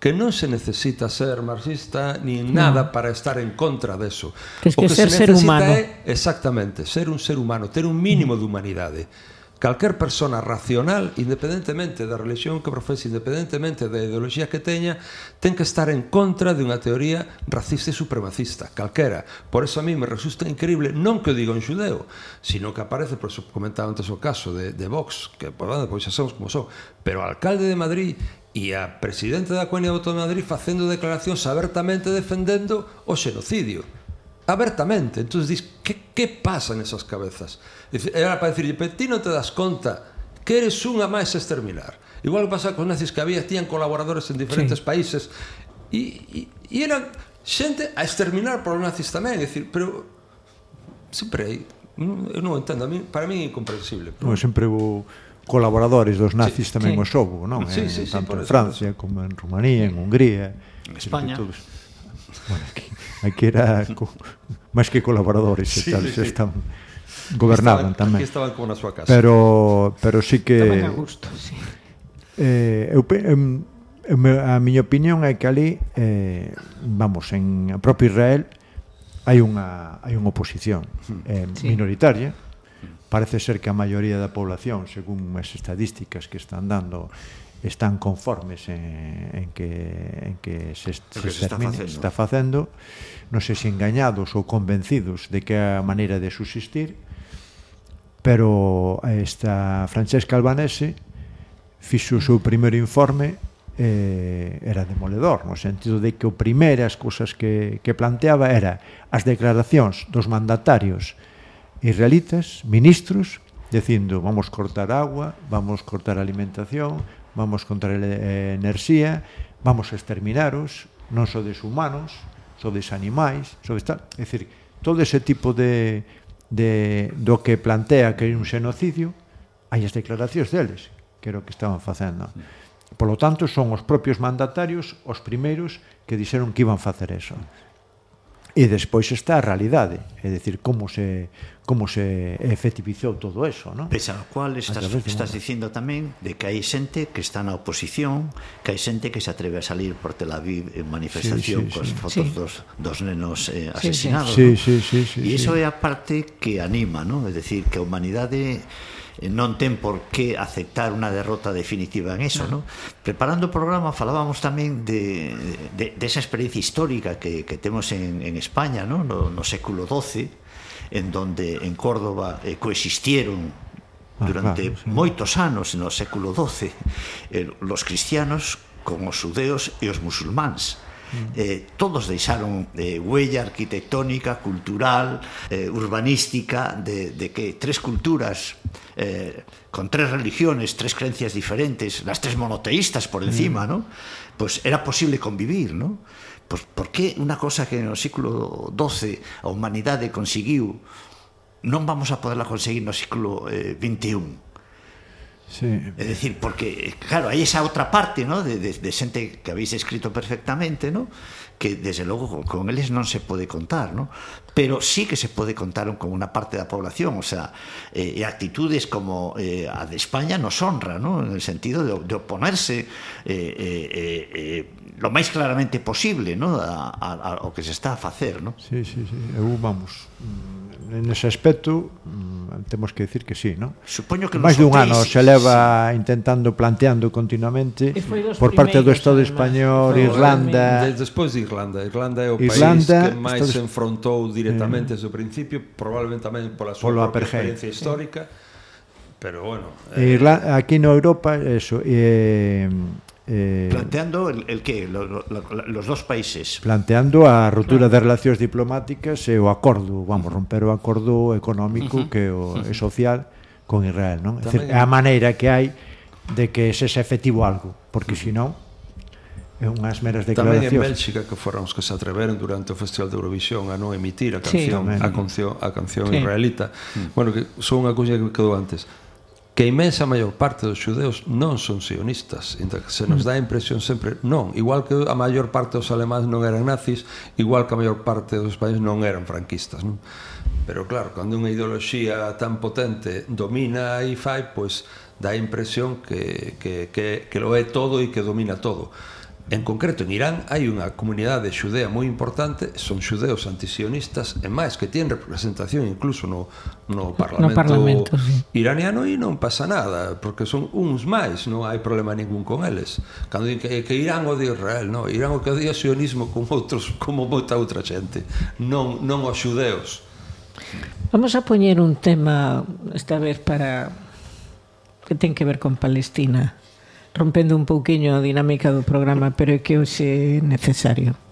que non se necesita ser marxista ni nada no. para estar en contra deso. Que es que o que ser se necesita ser humano. é exactamente ser un ser humano, ter un mínimo mm. de humanidade calquer persona racional, independentemente da religión que profese, independentemente da ideoloxía que teña, ten que estar en contra de unha teoría racista e supremacista, calquera. Por eso a mí me resulta increíble, non que o diga un xudeo, sino que aparece, por eso comentaba antes o caso de, de Vox, que por bueno, pois xa somos como son, pero o alcalde de Madrid e a presidenta da Comunidade Autónoma de Madrid facendo declaracións abertamente defendendo o xenocidio abertamente. Entonces dis, que, que pasa nesas esas cabezas? Era para decirle, pero ti non te das conta que eres unha máis exterminar. Igual que pasa con nazis que había, tían colaboradores en diferentes sí. países e, e, e eran xente a exterminar por nazis tamén, é dicir, pero sempre hai eu non entendo, a mí, para mí é incomprensible. Pero... No, sempre vou colaboradores dos nazis sí, tamén sí. os houbo, non? Sí, sí, sí, tanto sí, en Francia como en Rumanía, en Hungría, en España. Todos... Bueno, aquí aquí era co, máis que colaboradores sí, tal, sí, sí. están gobernaban estaban, tamén. Aquí estaban como na súa casa. Pero pero sí que tamén a gusto, sí. Eh, eu, em, a miña opinión é que ali eh, vamos, en a propio Israel hai unha hai unha oposición eh, hmm. sí. minoritaria. Parece ser que a maioría da población, según as estadísticas que están dando están conformes en, en que en que se, se, que se, termine, está facendo, non sei se engañados ou convencidos de que é a maneira de subsistir, pero esta Francesca Albanese fixo o seu primeiro informe eh, era demoledor, no sentido de que o primeiras cousas que, que planteaba era as declaracións dos mandatarios israelitas, ministros, dicindo vamos cortar agua, vamos cortar alimentación, vamos contra a eh, enerxía, vamos a exterminaros, non sodes humanos, sodes animais, sodes tal. É dicir, todo ese tipo de, de do que plantea que é un xenocidio, hai as declaracións deles, que era o que estaban facendo. Por lo tanto, son os propios mandatarios os primeiros que dixeron que iban facer eso. E despois está a realidade, é dicir, como se como se efectivizou todo eso, non? Pese ao cual estás, estás dicindo tamén de que hai xente que está na oposición, que hai xente que se atreve a salir por Tel Aviv en manifestación sí, sí, cos sí. fotos sí. dos, dos nenos eh, asesinados. Sí, sí, ¿no? sí, sí, sí, e iso sí. é a parte que anima, non? É dicir, que a humanidade Eh, non ten por que aceptar unha derrota definitiva en eso, no. no? Preparando o programa falábamos tamén de, de, de esa experiencia histórica que, que temos en, en España, no? No, no século XII, en donde en Córdoba eh, coexistieron ah, durante ah, claro, sí. moitos anos no século XII eh, los cristianos con os judeos e os musulmáns eh, todos deixaron eh, huella arquitectónica, cultural, eh, urbanística, de, de que tres culturas eh, con tres religiones, tres creencias diferentes, las tres monoteístas por encima, mm. ¿no? Pues era posible convivir, ¿no? Pues, por que unha cosa que no século XII a humanidade conseguiu non vamos a poderla conseguir no século eh, XXI? Sí. É dicir, porque, claro, hai esa outra parte, ¿no? de, de, de xente que habéis escrito perfectamente, ¿no? que desde logo con, con eles non se pode contar, ¿no? pero sí que se pode contar con unha parte da población, o sea, eh, e actitudes como eh, a de España nos honra, ¿no? en el sentido de, de oponerse eh, eh, eh, lo máis claramente posible ¿no? a, a, a, ao que se está a facer. ¿no? Sí, sí, sí, eu vamos, en ese aspecto mm, temos que decir que sí, non? Supoño que máis dun hotéis, ano se leva sí. intentando planteando continuamente por parte do Estado español, no, Irlanda. De, despois de Irlanda, Irlanda é o Irlanda, país que máis Estados... se enfrontou directamente eh. desde eh, o principio, probablemente tamén pola súa propia experiencia histórica. Eh pero bueno. Eh... Irlanda, aquí no Europa, eso, eh, Eh, planteando el, el que? Lo, lo, lo, los dos países Planteando a ruptura claro. de relacións diplomáticas e o acordo Vamos, romper o acordo económico uh -huh. que o, uh -huh. e social con Israel non? É dicir, a maneira que hai de que se xa efectivo algo Porque uh -huh. senón é unhas meras declaracións. Tamén en Bélxica que foron os que se atreveron durante o Festival de Eurovisión a non emitir a canción, sí, a canción, a canción sí. israelita. Mm. Bueno, que son unha cousa que quedou antes que a imensa maior parte dos xudeus non son sionistas, inda que se nos dá a impresión sempre, non, igual que a maior parte dos alemáns non eran nazis, igual que a maior parte dos españoles non eran franquistas, non? Pero claro, cando unha ideoloxía tan potente domina e fai, pois dá a impresión que, que, que, que lo é todo e que domina todo. En concreto, en Irán hai unha comunidade xudea moi importante, son xudeos antisionistas, e máis que tienen representación incluso no, no Parlamento, no parlamento sí. iraniano e non pasa nada, porque son uns máis, non hai problema ningún con eles. Cando que, que Irán odia Israel, non, Irán o que odia sionismo como outros, como moita outra xente, non, non os xudeos. Vamos a poñer un tema esta vez para que ten que ver con Palestina rompendo un pouquiño a dinámica do programa, pero é que hoxe é necesario.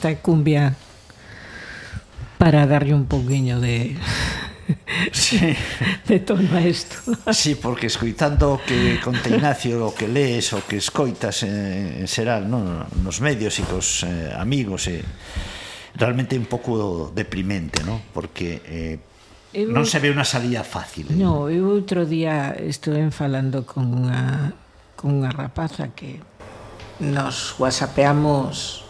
esta cumbia para darlle un pouquiño de sí. de tono a isto. Sí, porque escoitando o que conta Ignacio, o que lees, o que escoitas eh, en xeral, non? nos medios e cos eh, amigos, eh, realmente un pouco deprimente, non? Porque eh, eu, non se ve unha salida fácil. Eh? No, eu outro día estuve falando con unha, con unha rapaza que nos whatsappeamos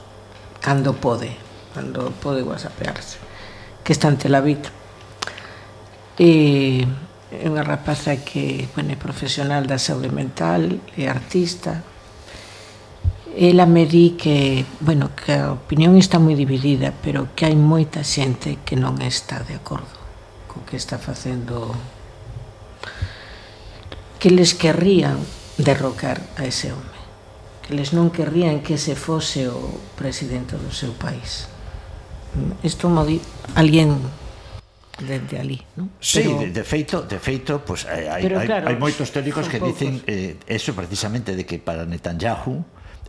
cando pode, cando pode whatsappearse, que está en Tel Aviv. E é unha rapaza que bueno, é profesional da saúde mental, é artista. Ela me di que, bueno, que a opinión está moi dividida, pero que hai moita xente que non está de acordo co que está facendo que les querrían derrocar a ese home eles non querrían que se fose o presidente do seu país. Isto mo di alguén dende ali, non? Sí, pero, de, de feito, de feito, pues, eh, hai, pero, hai, claro, hai moitos teóricos que poucos. dicen eh, eso precisamente de que para Netanyahu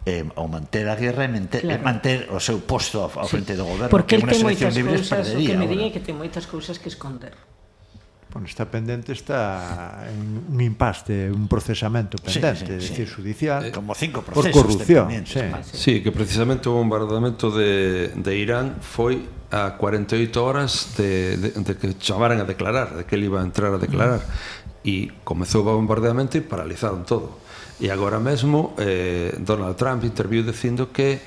eh, o manter a guerra e manter, claro. manter o seu posto ao, ao sí. frente do goberno, Porque que unha selección libre o perdería. Porque que me di que ten moitas cousas que esconder bueno, está pendente está en un impaste, un procesamento pendente, sí, sí, decir, sí. judicial, eh, como cinco procesos por corrupción. Sí. sí, que precisamente o bombardamento de, de Irán foi a 48 horas de, de, de que chamaran a declarar, de que ele iba a entrar a declarar. Mm. E comezou o bombardeamento e paralizaron todo. E agora mesmo eh, Donald Trump interviu dicindo que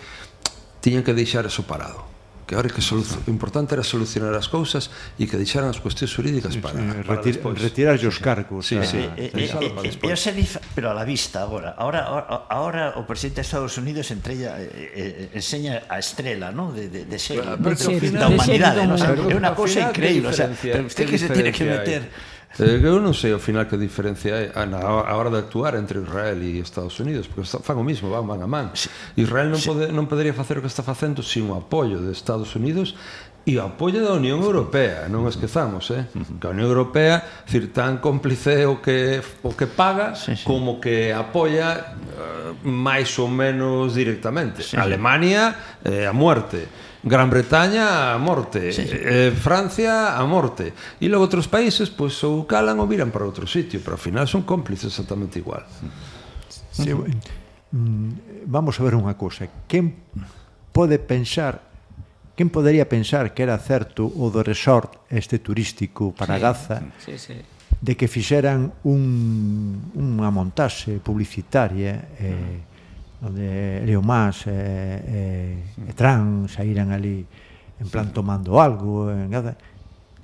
tiñan que deixar eso parado que ahora que o importante era solucionar as cousas e que deixaran as cuestións jurídicas para, sí, para retir, despois. retirar os cargos sí, a, sí, eh, eh, eh, eh, dif... pero a la vista agora ahora, ahora o presidente de Estados Unidos entrella, eh, eh, eh, enseña a estrela ¿no? de, de, de ser, pero, pero, pero, da humanidade no? é unha cosa increíble o sea, pero usted que se tiene que meter hay. Eh, eu non sei ao final que diferencia hai a hora de actuar entre Israel e Estados Unidos, porque fan o mismo, van man a man. Israel non, pode, non poderia facer o que está facendo sin o apoio de Estados Unidos e o apoio da Unión Europea, non esquezamos, eh? Que a Unión Europea, cir tan cómplice o que o que paga sí, sí. como que apoia uh, eh, máis ou menos directamente. Sí, sí. Alemania eh, a muerte. Gran Bretaña a morte, sí, sí. Eh, Francia a morte. E logo outros países, pois, ou calan ou viran para outro sitio, pero ao final son cómplices exactamente igual. Sí, uh -huh. Mm, vamos a ver unha cousa. Quen pode pensar Quen podería pensar que era certo o do resort este turístico para sí, Gaza sí, sí. de que fixeran un, unha montaxe publicitaria eh, uh -huh onde Leo Mas e, e, e Tran saíran ali en plan tomando algo, en gaza.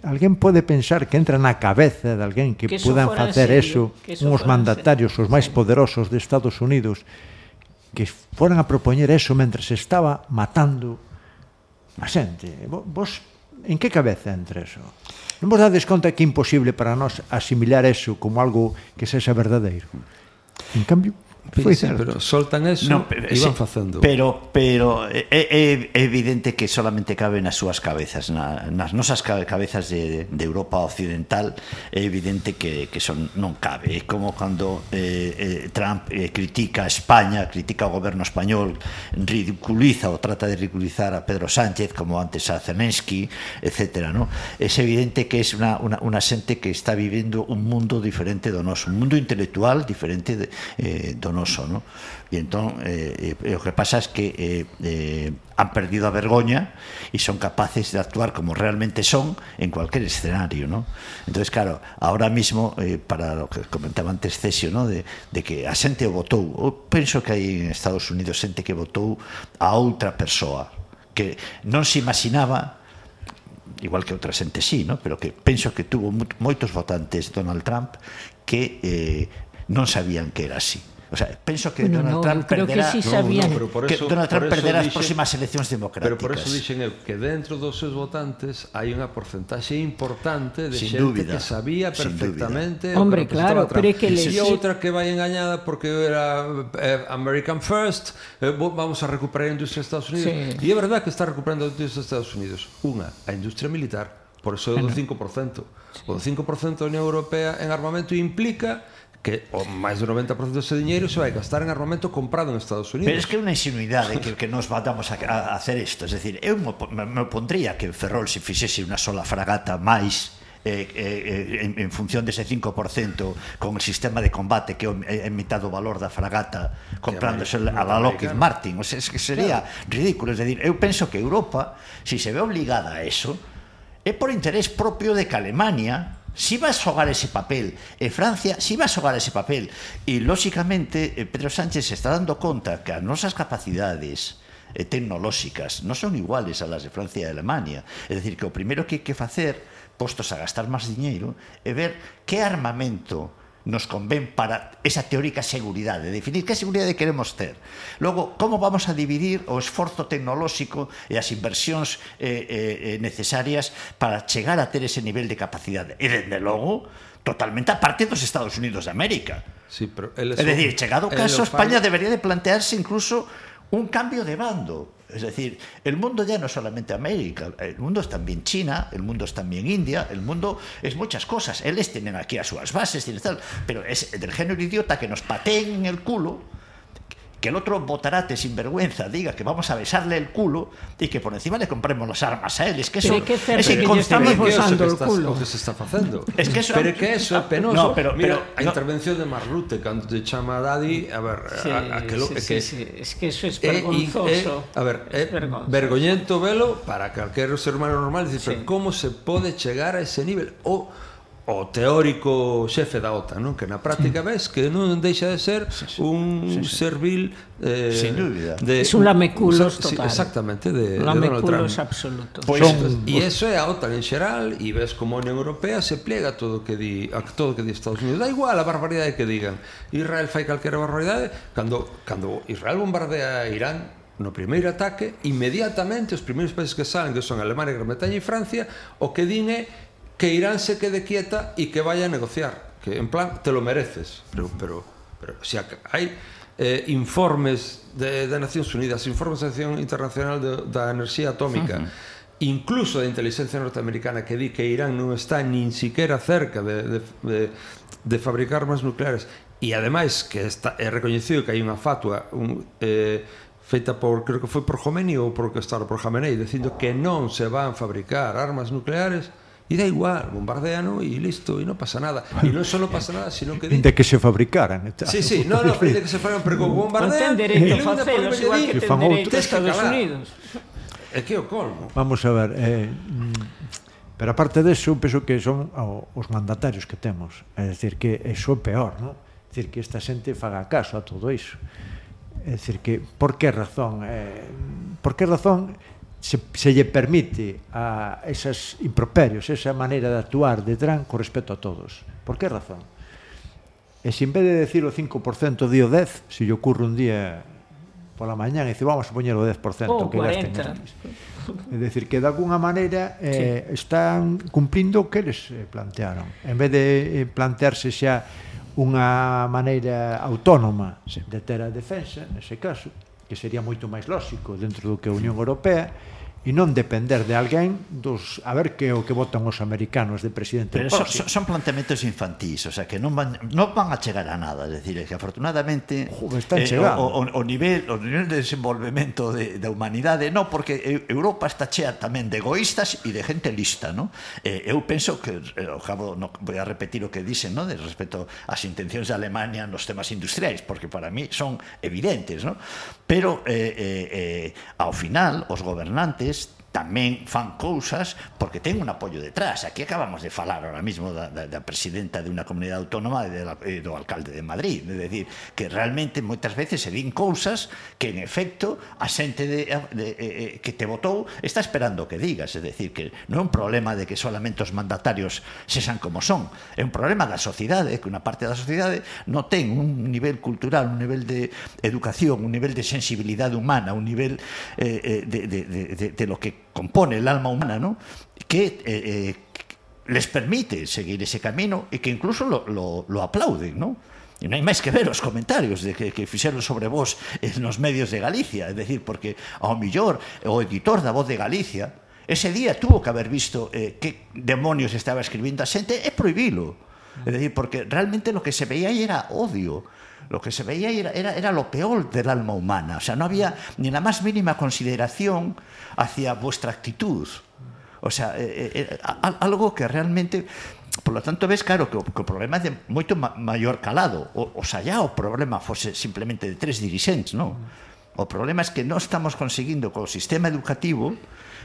Alguén pode pensar que entra na cabeza de alguén que, que pudan facer serio, eso uns mandatarios os máis poderosos de Estados Unidos que foran a propoñer eso mentre se estaba matando a xente. Vos, en que cabeza entra eso? Non vos dades conta que é imposible para nós asimilar eso como algo que sexa verdadeiro? En cambio, Foi sí, pero soltan eso no, pero, e van facendo. Pero pero é, é evidente que solamente cabe nas súas cabezas, na, nas nosas cabezas de, de Europa Occidental, é evidente que, que son non cabe. É como cando eh, eh, Trump eh, critica a España, critica o goberno español, ridiculiza ou trata de ridiculizar a Pedro Sánchez, como antes a Zelensky, etc. ¿no? É evidente que é unha, unha, unha xente que está vivendo un mundo diferente do noso, un mundo intelectual diferente de, eh, do noso, no? E entón, eh, eh, o que pasa é que eh, eh, han perdido a vergoña e son capaces de actuar como realmente son en cualquier escenario, no? Entonces, claro, ahora mismo, eh, para lo que comentaba antes Cesio, no? De, de que a xente o votou, eu penso que hai en Estados Unidos xente que votou a outra persoa, que non se imaginaba igual que outra xente sí, no? pero que penso que tuvo moitos votantes Donald Trump que eh, non sabían que era así. O sea, penso que no, Donald no, Trump perderá que, sí sabían, no, no, pero por eso, que Donald Trump perderá dixen, as próximas eleccións democráticas. Pero por eso dixen eu que dentro dos seus votantes hai unha porcentaxe importante de sin xente dúbida, que sabía perfectamente Hombre, que claro, pero é que e E outra que vai engañada porque era eh, American First, eh, vamos a recuperar a industria dos Estados Unidos. Sí. E é verdade que está recuperando a industria dos Estados Unidos. Unha, a industria militar, por eso é do 5%. O do 5% da Unión Europea en armamento implica que o máis do 90% dese diñeiro se vai gastar en armamento comprado nos Estados Unidos. Pero es que é unha insinuidade que, que nos vamos a, a hacer isto. Es decir, eu me, me pondría que Ferrol se fixese unha sola fragata máis eh, eh, en, en función dese 5% con o sistema de combate que é mitad do valor da fragata comprándose a la Lockheed Martin o sea, es que sería claro. ridículo, es decir, eu penso que Europa, se si se ve obligada a eso é por interés propio de que Alemania si va a xogar ese papel e Francia si va a xogar ese papel e lóxicamente eh, Pedro Sánchez está dando conta que as nosas capacidades eh, tecnolóxicas non son iguales a las de Francia e Alemania. É dicir que o primeiro que hai que facer postos a gastar máis diñeiro é ver que armamento nos convén para esa teórica seguridade, definir que seguridade queremos ter. Logo, como vamos a dividir o esforzo tecnolóxico e as inversións eh, eh, eh necesarias para chegar a ter ese nivel de capacidade. E, dende logo, totalmente aparte dos Estados Unidos de América. Sí, pero eles é dicir, chegado o caso, España fan... debería de plantearse incluso un cambio de bando. Es decir, el mundo ya no es solamente América, el mundo es también China, el mundo es también India, el mundo es muchas cosas. Ellos tienen aquí a sus bases, tienen tal, pero es del género idiota que nos pateen en el culo, que el otro botarate sin vergüenza diga que vamos a besarle el culo y que por encima le compremos las armas a él. Es que eso que es inconcebible. estamos que que el está, culo. que se está facendo. Es que eso- pero que eso é penoso. No, pero- Mira, pero- a no. intervención de Marlute cando te chama a Daddy, a ver, Sí, a, a que lo, sí, é sí, que sí. Es que eso es é- vergonzoso. é- a ver, é vergonzoso. vergoñento velo para calquer ser humano normal, dicir, Sí. pero como se pode chegar a ese nivel? O o teórico xefe da OTAN, non? Que na práctica sí. ves que non deixa de ser sí, sí, un sí, sí. servil eh Sin dúbida. de es un lameculos total. Sí, exactamente, de lameculos de absoluto. Pois Son, e eso é a OTAN en xeral e ves como a Unión Europea se plega todo que di a todo que di Estados Unidos. Da igual a barbaridade que digan. Israel fai calquera barbaridade, cando cando Israel bombardea Irán, no primeiro ataque, inmediatamente os primeiros países que salen, que son Alemania, Gran Bretaña e Francia, o que din é que Irán se quede quieta e que vaya a negociar. Que en plan, te lo mereces. Pero, pero, pero o si sea, hai eh, informes de, de Nacións Unidas, informes da Acción Internacional de, da Enerxía Atómica, uh -huh. incluso da inteligencia norteamericana que di que Irán non está nin siquiera cerca de, de, de, de fabricar armas nucleares e ademais que está, é recoñecido que hai unha fatua un, eh, feita por, creo que foi por Khomeini ou por que estaba por Khamenei, dicindo que non se van fabricar armas nucleares E da igual, bombardeano e listo, e non pasa nada. E non só non pasa nada, sino que... De, de que se fabricaran. Tal. Sí, sí, no, no, de que se fabricaran, pero como bombardean... Non ten dereito a facelo, igual que ten dereito a Estados Unidos. É que o colmo. Vamos a ver, eh, pero aparte deso, penso que son os mandatarios que temos. É dicir, que iso é peor, non? É dicir, que esta xente faga caso a todo iso. É dicir, que por que razón... Eh, por que razón se, se lle permite a esas improperios, esa maneira de actuar de Trump con respecto a todos. Por que razón? E se en vez de decir o 5% di o 10, se lle ocurre un día pola mañán e dice vamos a poñer o 10% oh, que 40. gasten estes. É dicir, que de alguna maneira eh, sí. están cumplindo o que eles eh, plantearon. En vez de eh, plantearse xa unha maneira autónoma sí. de ter a defensa, nese caso, que sería moito máis lóxico dentro do que a Unión Europea e non depender de alguén dos a ver que o que votan os americanos de presidente Pero son, son, son planteamentos infantís, o sea, que non van non van a chegar a nada, decir, que afortunadamente Ojo, están eh, o, o, o nivel o nivel de desenvolvemento de, da de humanidade, non, porque Europa está chea tamén de egoístas e de gente lista, non? Eh, eu penso que eh, ao cabo no voy a repetir o que dicen, non, de respecto ás intencións de Alemania nos temas industriais, porque para mí son evidentes, non? Pero eh, eh, eh, ao final os gobernantes tamén fan cousas porque ten un apoio detrás. Aquí acabamos de falar ahora mismo da, da, da presidenta de unha comunidade autónoma e, de la, e do alcalde de Madrid. É dicir, que realmente moitas veces se din cousas que, en efecto, a xente de, de, de, que te votou está esperando que digas. É dicir, que non é un problema de que solamente os mandatarios sexan como son. É un problema da sociedade, que unha parte da sociedade non ten un nivel cultural, un nivel de educación, un nivel de sensibilidade humana, un nivel eh, eh de, de, de, de, de lo que compone el alma humana, ¿no? que eh, eh les permite seguir ese camino e que incluso lo, lo, lo aplauden, ¿no? E non hai máis que ver os comentarios de que, que fixeron sobre vos nos medios de Galicia, é dicir, porque ao millor o editor da Voz de Galicia ese día tuvo que haber visto eh, que demonios estaba escribindo a xente e prohibilo. É dicir, porque realmente lo que se veía aí era odio lo que se veía era, era, era lo peor del alma humana. O sea, no había ni la más mínima consideración hacia vuestra actitud. O sea, eh, eh, eh algo que realmente Por lo tanto, ves, claro, que, que o problema é de moito ma maior calado. O, o xa o problema fose simplemente de tres dirixentes, non? O problema é que non estamos conseguindo co sistema educativo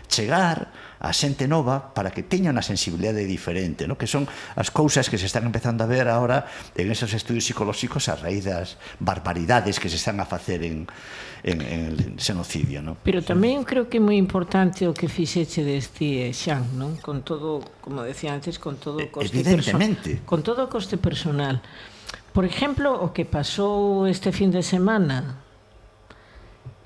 chegar a xente nova para que teña unha sensibilidade diferente, no? que son as cousas que se están empezando a ver ahora en esos estudios psicolóxicos a raíz das barbaridades que se están a facer en, en, en el xenocidio. No? Pero tamén creo que é moi importante o que fixeche deste Xan, non? con todo, como decía antes, con todo o coste, Evidentemente. Perso con todo o coste personal. Por exemplo, o que pasou este fin de semana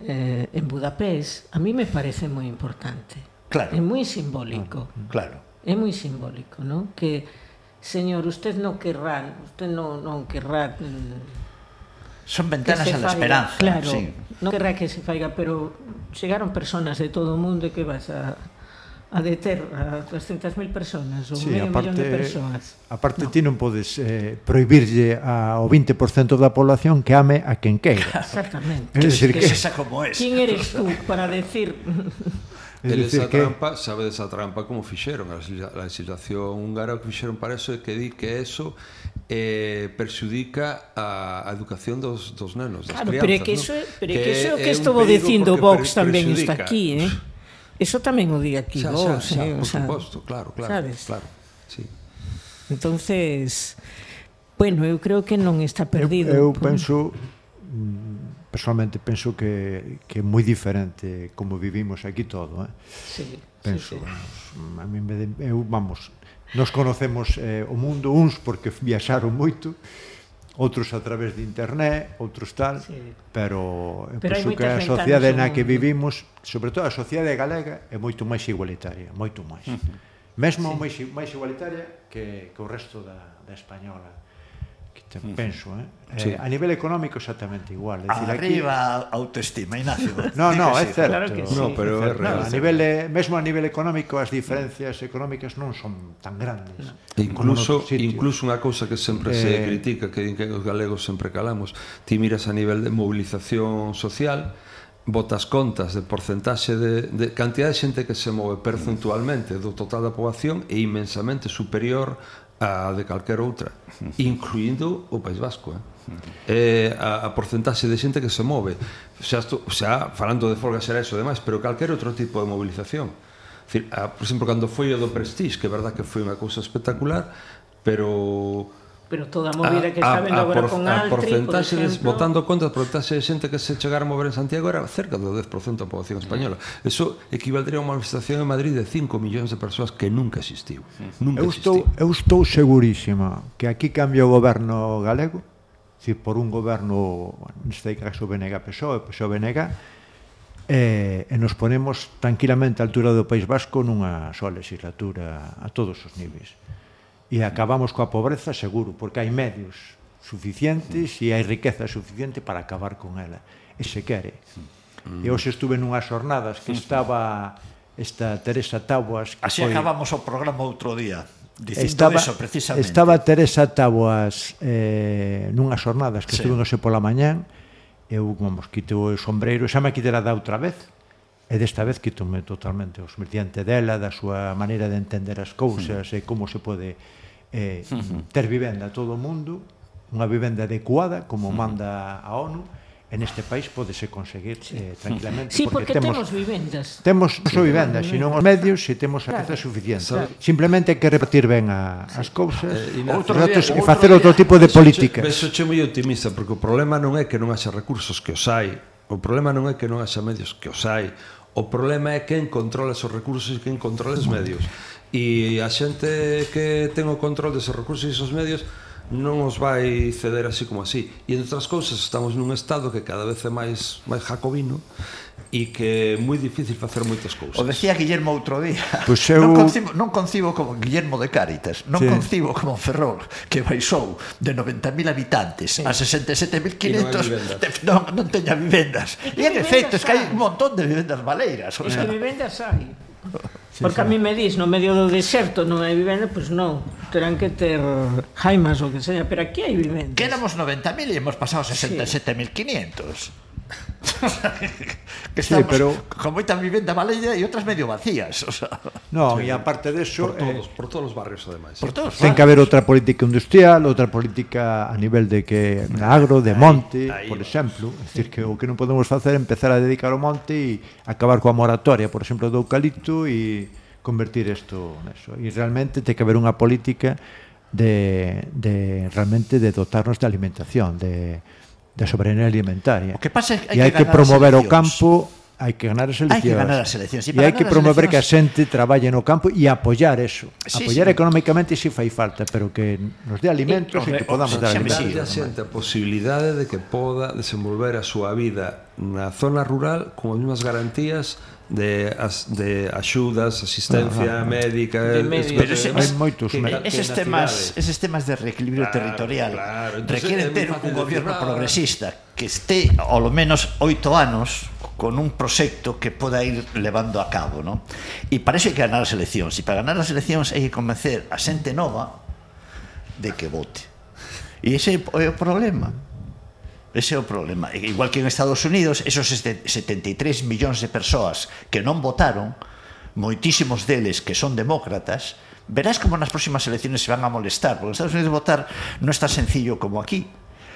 eh, en Budapest, a mí me parece moi importante. Claro. É moi simbólico. Mm, claro. É moi simbólico, non? Que, señor, usted non querrá, usted non, non querrá... Eh, Son ventanas a la esperanza. Claro, sí. non querrá que se faiga, pero chegaron personas de todo o mundo e que vas a a deter a 300.000 persoas ou sí, medio millón de persoas. A parte no. ti non podes eh, proibirlle ao 20% da población que ame a quen queira. Exactamente. É dicir que, que esa como es. Quen eres tú para decir Es decir, esa que... trampa, sabe desa trampa como fixeron a legislación húngara que fixeron para eso é que di que eso eh, perxudica a, a educación dos, dos nenos, das claro, crianzas. Pero é que iso, é pero que, que, que, que, dicindo Vox que, está aquí, eh? Eso tamén o di aquí xa, vos, xa, xa, eh, por sea, suposto, claro, claro, sabes? claro. Sí. Entonces, bueno, eu creo que non está perdido. Eu, eu penso mm, personalmente penso que que é moi diferente como vivimos aquí todo, eh. Sí, penso, sí, sí. a mí me de, eu vamos, nos conocemos eh, o mundo uns porque viaxaron moito outros a través de internet, outros tal, sí. pero eu pero penso que a sociedade na que vivimos, sobre todo a sociedade galega, é moito máis igualitaria, moito máis. Uh -huh. Mesmo sí. máis, máis igualitaria que, que o resto da, da española que te penso, eh? eh sí. Eh, a nivel económico exactamente igual, é dicir, Arriba aquí... autoestima, Ignacio. No, no, é certo. Claro que sí. no, pero é real. No, a nivel mesmo a nivel económico as diferencias económicas non son tan grandes. E incluso incluso unha cousa que sempre eh... se critica que din que os galegos sempre calamos, ti miras a nivel de mobilización social, botas contas de porcentaxe de, de cantidad de xente que se move percentualmente do total da poboación é inmensamente superior a de calquer outra, incluindo o País Vasco, eh? Eh, a, a porcentaxe de xente que se move. Xa, esto, xa falando de folga será eso demais, pero calquer outro tipo de movilización. Dicir, a, por exemplo, cando foi o do Prestige, que é verdad que foi unha cousa espectacular, pero pero toda a movida ah, que está ah, vendo ah, agora con Altri, a porcentaxe por exemplo, botando conta, a porcentaxe de xente que se chegara a mover en Santiago era cerca do 10% da población española. Eso equivaldría a unha manifestación en Madrid de 5 millóns de persoas que nunca existiu. Nunca eu estou, existiu. eu estou segurísima que aquí cambia o goberno galego, si por un goberno, neste caso BNG PSOE, PSOE BNG, e, e nos ponemos tranquilamente a altura do País Vasco nunha só legislatura a todos os niveis e acabamos coa pobreza seguro, porque hai medios suficientes e hai riqueza suficiente para acabar con ela. E se quere. E hoxe estuve nunhas jornadas que estaba esta Teresa Taboas... Que Así foi, acabamos o programa outro día. Dicindo estaba, eso, precisamente. Estaba Teresa Taboas eh, nunhas jornadas que sí. estuve hoxe pola mañán, eu, vamos, quito o sombreiro, xa me quitera da outra vez, E desta vez quitome totalmente o esmerdiante dela, da súa maneira de entender as cousas sí. e como se pode eh, ter vivenda a todo o mundo, unha vivenda adecuada, como manda a ONU, e neste país podese conseguir sí. eh, tranquilamente sí, porque, porque temos, temos vivendas. Temos non só vivendas, sí, senón os medios, se temos a claro. suficiente. Simplemente hai que repetir ben a, as cousas, eh, na, outro día, datos, outro e facer outro tipo de políticas. Eso che moi optimista, porque o problema non é que non haxa recursos que os hai, o problema non é que non haxa medios que os hai, O problema é quen controla esos recursos e quen controla esos medios. E a xente que ten o control deses recursos e esos medios non os vai ceder así como así. E entre outras cousas, estamos nun estado que cada vez é máis máis jacobino e que é moi difícil facer moitas cousas. O decía Guillermo outro día. Pois eu... non, concibo, non concibo como Guillermo de Cáritas, non sí. concibo como Ferrol, que baixou de 90.000 habitantes sí. a 67.500, non, non, non teña vivendas. E, en efecto, é que hai un montón de vivendas baleiras. O sea. Vivendas hai. Sí, Porque sí. a mí me dis, no medio do deserto non hai vivenda, pois pues non, terán que ter jaimas ou que seña, pero aquí hai vivendas. Que éramos 90.000 e hemos pasado 67.500. Sí. que estamos sí, pero... con moita vivenda baleira e outras medio vacías o sea... no, sí, e aparte deso... por eh, todos, eh... por todos os barrios ademais. Por todos ten que haber outra política industrial outra política a nivel de que agro, de monte, ahí, ahí por exemplo. É dicir que o que non podemos facer é empezar a dedicar o monte e acabar coa moratoria por exemplo do eucalipto e convertir isto neso e realmente ten que haber unha política de, de realmente de dotarnos de alimentación de da soberanía alimentaria. O que pasa é que hai, e hai que, que promover o campo hai que ganar as eleccións. Hai que ganar as eleccións. E, e hai que promover que a xente traballe no campo e apoiar eso. Sí, apoiar sí. económicamente si fai falta, pero que nos dé alimentos e, e que podamos dar alimentos. Sí, a xente a posibilidade de que poda desenvolver a súa vida na zona rural con as mesmas garantías de, as, de axudas, asistencia Ajá. médica, de medios, pero ese, hai moitos que, que eses temas, cidade. eses temas de reequilibrio claro, territorial claro. Entonces, requieren ter un goberno ah, progresista que este ao menos oito anos con un proxecto que poda ir levando a cabo, ¿no? E para iso hai que ganar as eleccións, e para ganar as eleccións hai que convencer a xente nova de que vote. E ese é o problema Ese é o problema. Igual que en Estados Unidos, esos 73 millóns de persoas que non votaron, moitísimos deles que son demócratas, verás como nas próximas elecciones se van a molestar, porque en Estados Unidos votar non está sencillo como aquí.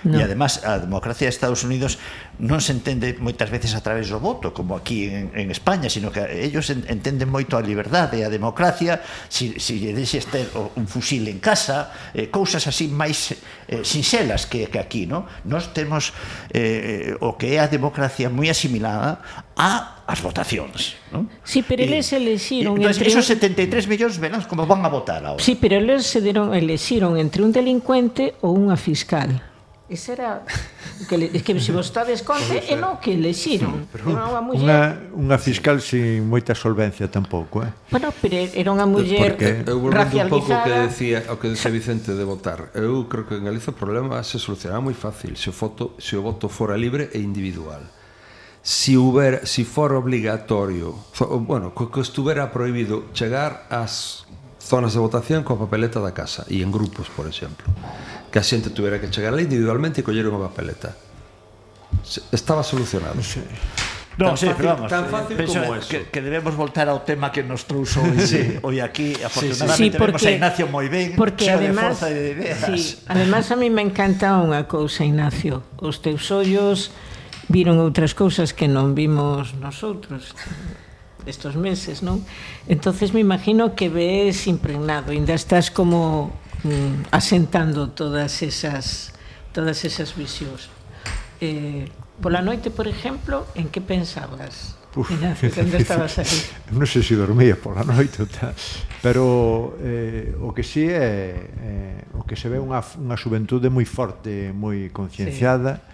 No. E además a democracia de Estados Unidos non se entende moitas veces a través do voto, como aquí en, en España, sino que ellos entenden moito a liberdade e a democracia, si, si lle deixes ter un fusil en casa, eh, cousas así máis eh, sinxelas que, que aquí, no? Nos temos eh, o que é a democracia moi asimilada a as votacións, ¿no? Sí, pero eles elexiron entonces, entre esos 73 millóns verán como van a votar agora. Sí, pero eles se deron elexiron entre un delincuente ou unha fiscal. Ese era que le, que se vos dades conte é no que lexiron. Sí, era unha muller unha, unha fiscal sin moita solvencia tampouco, eh. Bueno, pero era unha muller Porque eu volvendo un pouco que decía o que dice Vicente de votar. Eu creo que en Galiza o problema se solucionará moi fácil se o voto se o voto fora libre e individual. Si huber, si for obligatorio, for, bueno, que estuvera prohibido chegar ás zonas de votación coa papeleta da casa e en grupos, por exemplo que a xente tuvera que chegar ali individualmente e coller unha papeleta. Estaba solucionado. Sí. No, tan sí, fácil, vamos, tan eh, fácil penso como eso. Que, que debemos voltar ao tema que nos trouxo hoy, sí. hoy aquí. Afortunadamente sí, sí, porque, vemos a Ignacio moi ben, porque además, de forza e de ideas. Sí, además a mí me encanta unha cousa, Ignacio. Os teus ollos viron outras cousas que non vimos nosotros estos meses, non? Entonces me imagino que ves impregnado, ainda estás como mm, asentando todas esas todas esas visións. Eh, pola noite, por exemplo, en que pensabas? Uf, cando estabas aí? non sei se dormía pola noite, ta, pero eh, o que si sí é eh, o que se ve unha, unha xuventude moi forte, moi concienciada, sí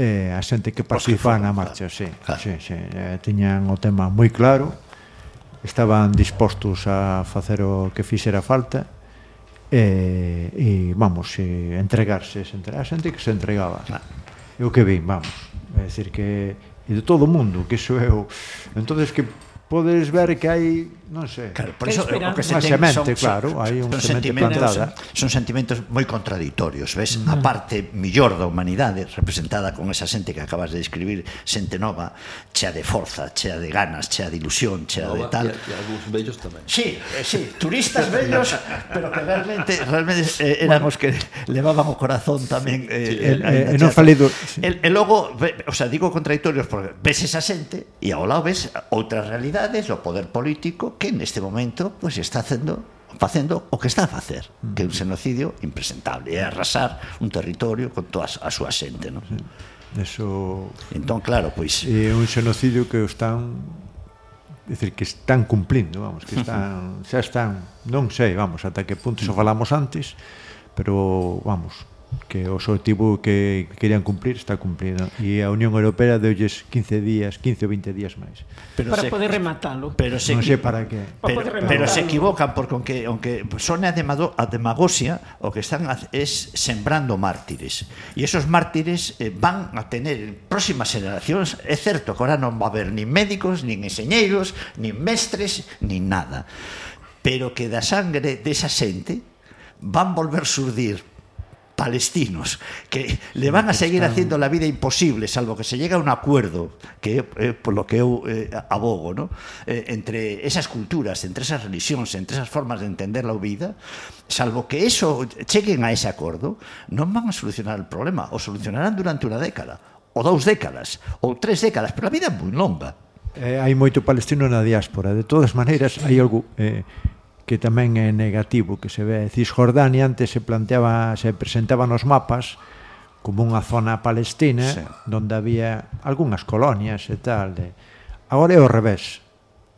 eh, a xente que participa que na marcha, claro. sí, claro. sí, sí, eh, tiñan o tema moi claro, estaban dispostos a facer o que fixera falta, e, e vamos, e, entregarse, se entre, a xente que se entregaba. Ah. É o que vin, vamos. É decir que e de todo o mundo, que iso é o... Entonces que podes ver que hai non sei. Claro, por iso o que se ten semente, son, claro, hai un son sentimentos, plantada. Son, son sentimentos moi contradictorios, ves? Mm. A parte millor da humanidade representada con esa xente que acabas de describir, xente nova, chea de forza, chea de ganas, chea de ilusión, chea nova de tal. E, e algúns bellos tamén. Sí, eh, sí, turistas vellos, pero que realmente realmente eh, eran bueno. os que levaban o corazón tamén eh, sí, el, eh, eh, non falei do... Sí. El, e logo, o sea, digo contradictorios porque ves esa xente e ao lado ves outras realidades, o poder político, que neste momento pois, está facendo facendo o que está a facer, mm. que é un xenocidio impresentable, é arrasar un territorio con toda a súa xente, non? Eso Entón, claro, pois é un xenocidio que están decir que están cumplindo, vamos, que están xa están, non sei, vamos, ata que punto iso falamos antes, pero vamos, que o objetivo que querían cumprir está cumprido e a Unión Europea deulles 15 días, 15 ou 20 días máis. Pero para se, poder rematalo. Pero se, non sei para que. Pero, para pero se equivocan porque aunque aunque son a, demado, a demagosia, o que están a, es sembrando mártires. E esos mártires eh, van a tener próximas generacións, é certo que ahora non va a haber nin médicos, nin enseñeiros, nin mestres, nin nada. Pero que da sangre desa xente van volver surdir palestinos que le van a seguir haciendo la vida imposible salvo que se llegue a un acuerdo que eh, por lo que eu eh, abogo ¿no? eh, entre esas culturas entre esas religións entre esas formas de entender la vida salvo que eso cheguen a ese acordo non van a solucionar el problema o solucionarán durante unha década ou dous décadas ou tres décadas pero a vida é moi longa Eh, hai moito palestino na diáspora. De todas maneiras, hai algo eh, que tamén é negativo que se ve. Cisjordania antes se planteaba, se presentaba nos mapas como unha zona palestina sí. onde había algunhas colonias e tal. De... Agora é o revés.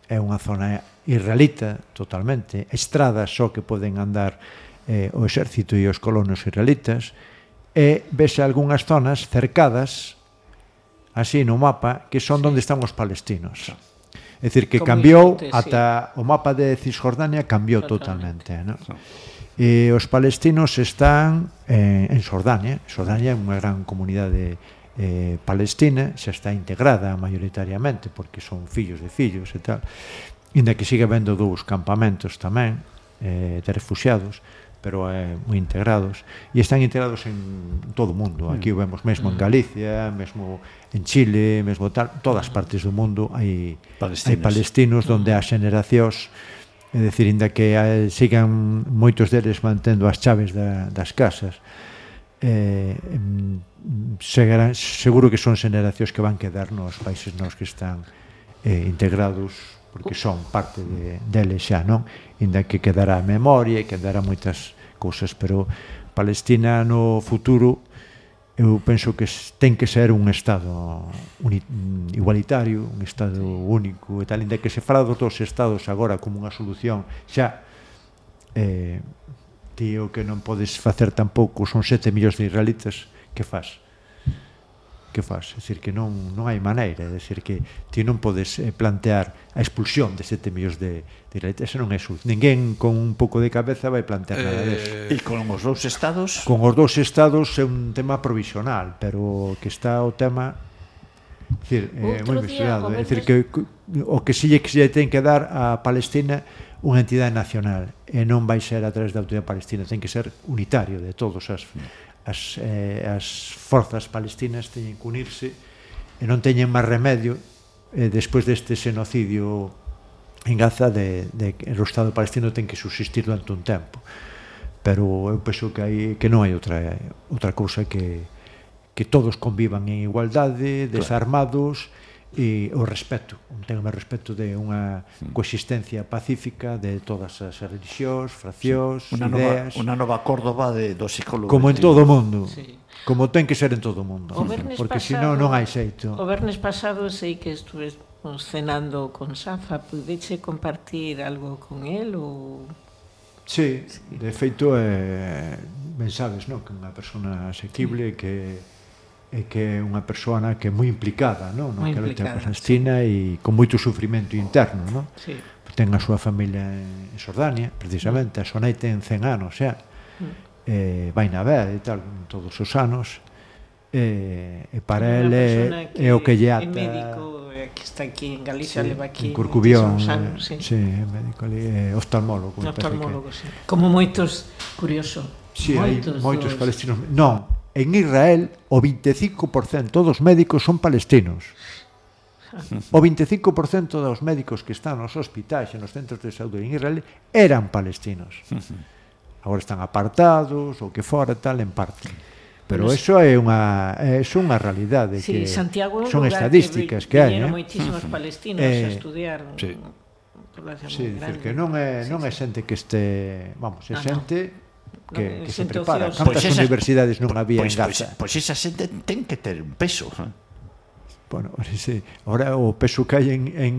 É unha zona israelita totalmente, estradas só que poden andar eh, o exército e os colonos israelitas, e vese algunhas zonas cercadas así no mapa que son sí. están os palestinos. É dicir, que cambiou ata sí. o mapa de Cisjordania cambiou totalmente, totalmente ¿no? E os palestinos están eh, en Jordania, Jordania é unha gran comunidade eh, palestina, xa está integrada maioritariamente, porque son fillos de fillos e tal, inda que siga vendo dous campamentos tamén eh, de refugiados, pero é moi integrados. E están integrados en todo o mundo. Aquí o vemos mesmo en mm. Galicia, mesmo en Chile, mesmo tal, todas mm. partes do mundo hai palestinos, hai palestinos onde as xeneracións. É dicir, inda que sigan moitos deles mantendo as chaves da, das casas eh, seguirán, seguro que son xeneracións que van quedar nos países nos que están eh, integrados porque son parte de, deles xa, non? inda que quedará a memoria e quedará moitas cousas, pero Palestina no futuro eu penso que ten que ser un estado uni, igualitario, un estado único e tal, inda que se fala dos dos estados agora como unha solución xa eh, ti o que non podes facer tampouco son sete millóns de israelitas que faz? que faz? É dicir, que non, non hai maneira, é dicir, que ti non podes eh, plantear a expulsión de 7 millóns de, de israelitas, ese non é sud. Ninguén con un pouco de cabeza vai plantear nada deso. Eh, e con os dous estados? Con os dous estados é un tema provisional, pero que está o tema Decir, é eh, moi misturado, é dicir eh, que o que si lle que lle ten que dar a Palestina unha entidade nacional e non vai ser a través da autoridade palestina, ten que ser unitario de todos as as, eh, as forzas palestinas teñen que unirse e non teñen máis remedio eh, despois deste xenocidio en Gaza de, de que o Estado palestino ten que subsistir durante un tempo. Pero eu penso que hai que non hai outra outra cousa que que todos convivan en igualdade, desarmados, claro e o respeto, un tema respeto de unha mm. coexistencia pacífica de todas as religións, fraccións, sí. una ideas. Unha nova Córdoba de, do psicólogo. Como en todo o mundo. Sí. Como ten que ser en todo o mundo. O porque senón non hai xeito. O vernes pasado sei que estuve cenando con Safa, pudeche compartir algo con el ou... Sí, sí, de feito, eh, ben sabes, non? que unha persona asequible mm. que e que é unha persona que é moi implicada non? no moi que lucha palestina e con moito sufrimento interno non? Sí. ten a súa familia en Sordania precisamente, a Sonai ten 100 anos xa mm. eh, vai na ver e tal, todos os anos eh, e para el é, é o que lle ata é médico eh, que está aquí en Galicia sí, leva aquí en Corcubión, anos, eh, sí. sí, médico ali, é oftalmólogo, oftalmólogo sí. como moitos curioso Sí, moitos hai moitos dos... palestinos. Non, En Israel, o 25% dos médicos son palestinos. O 25% dos médicos que están nos hospitais e nos centros de saúde en Israel eran palestinos. Agora están apartados, ou que fora, tal, en parte. Pero eso é unha é unha realidade sí, que Santiago son estadísticas que, que hai, eh? moitísimos palestinos eh, a estudiar. Sí. Sí, decir, que non é non é xente que este, vamos, é ah, xente no que, que se prepara. Cantas pois universidades non había pois, en Gaza? Pois, esa xente ten que ter un peso. Eh? bueno, sí. ahora o peso que hai en, en,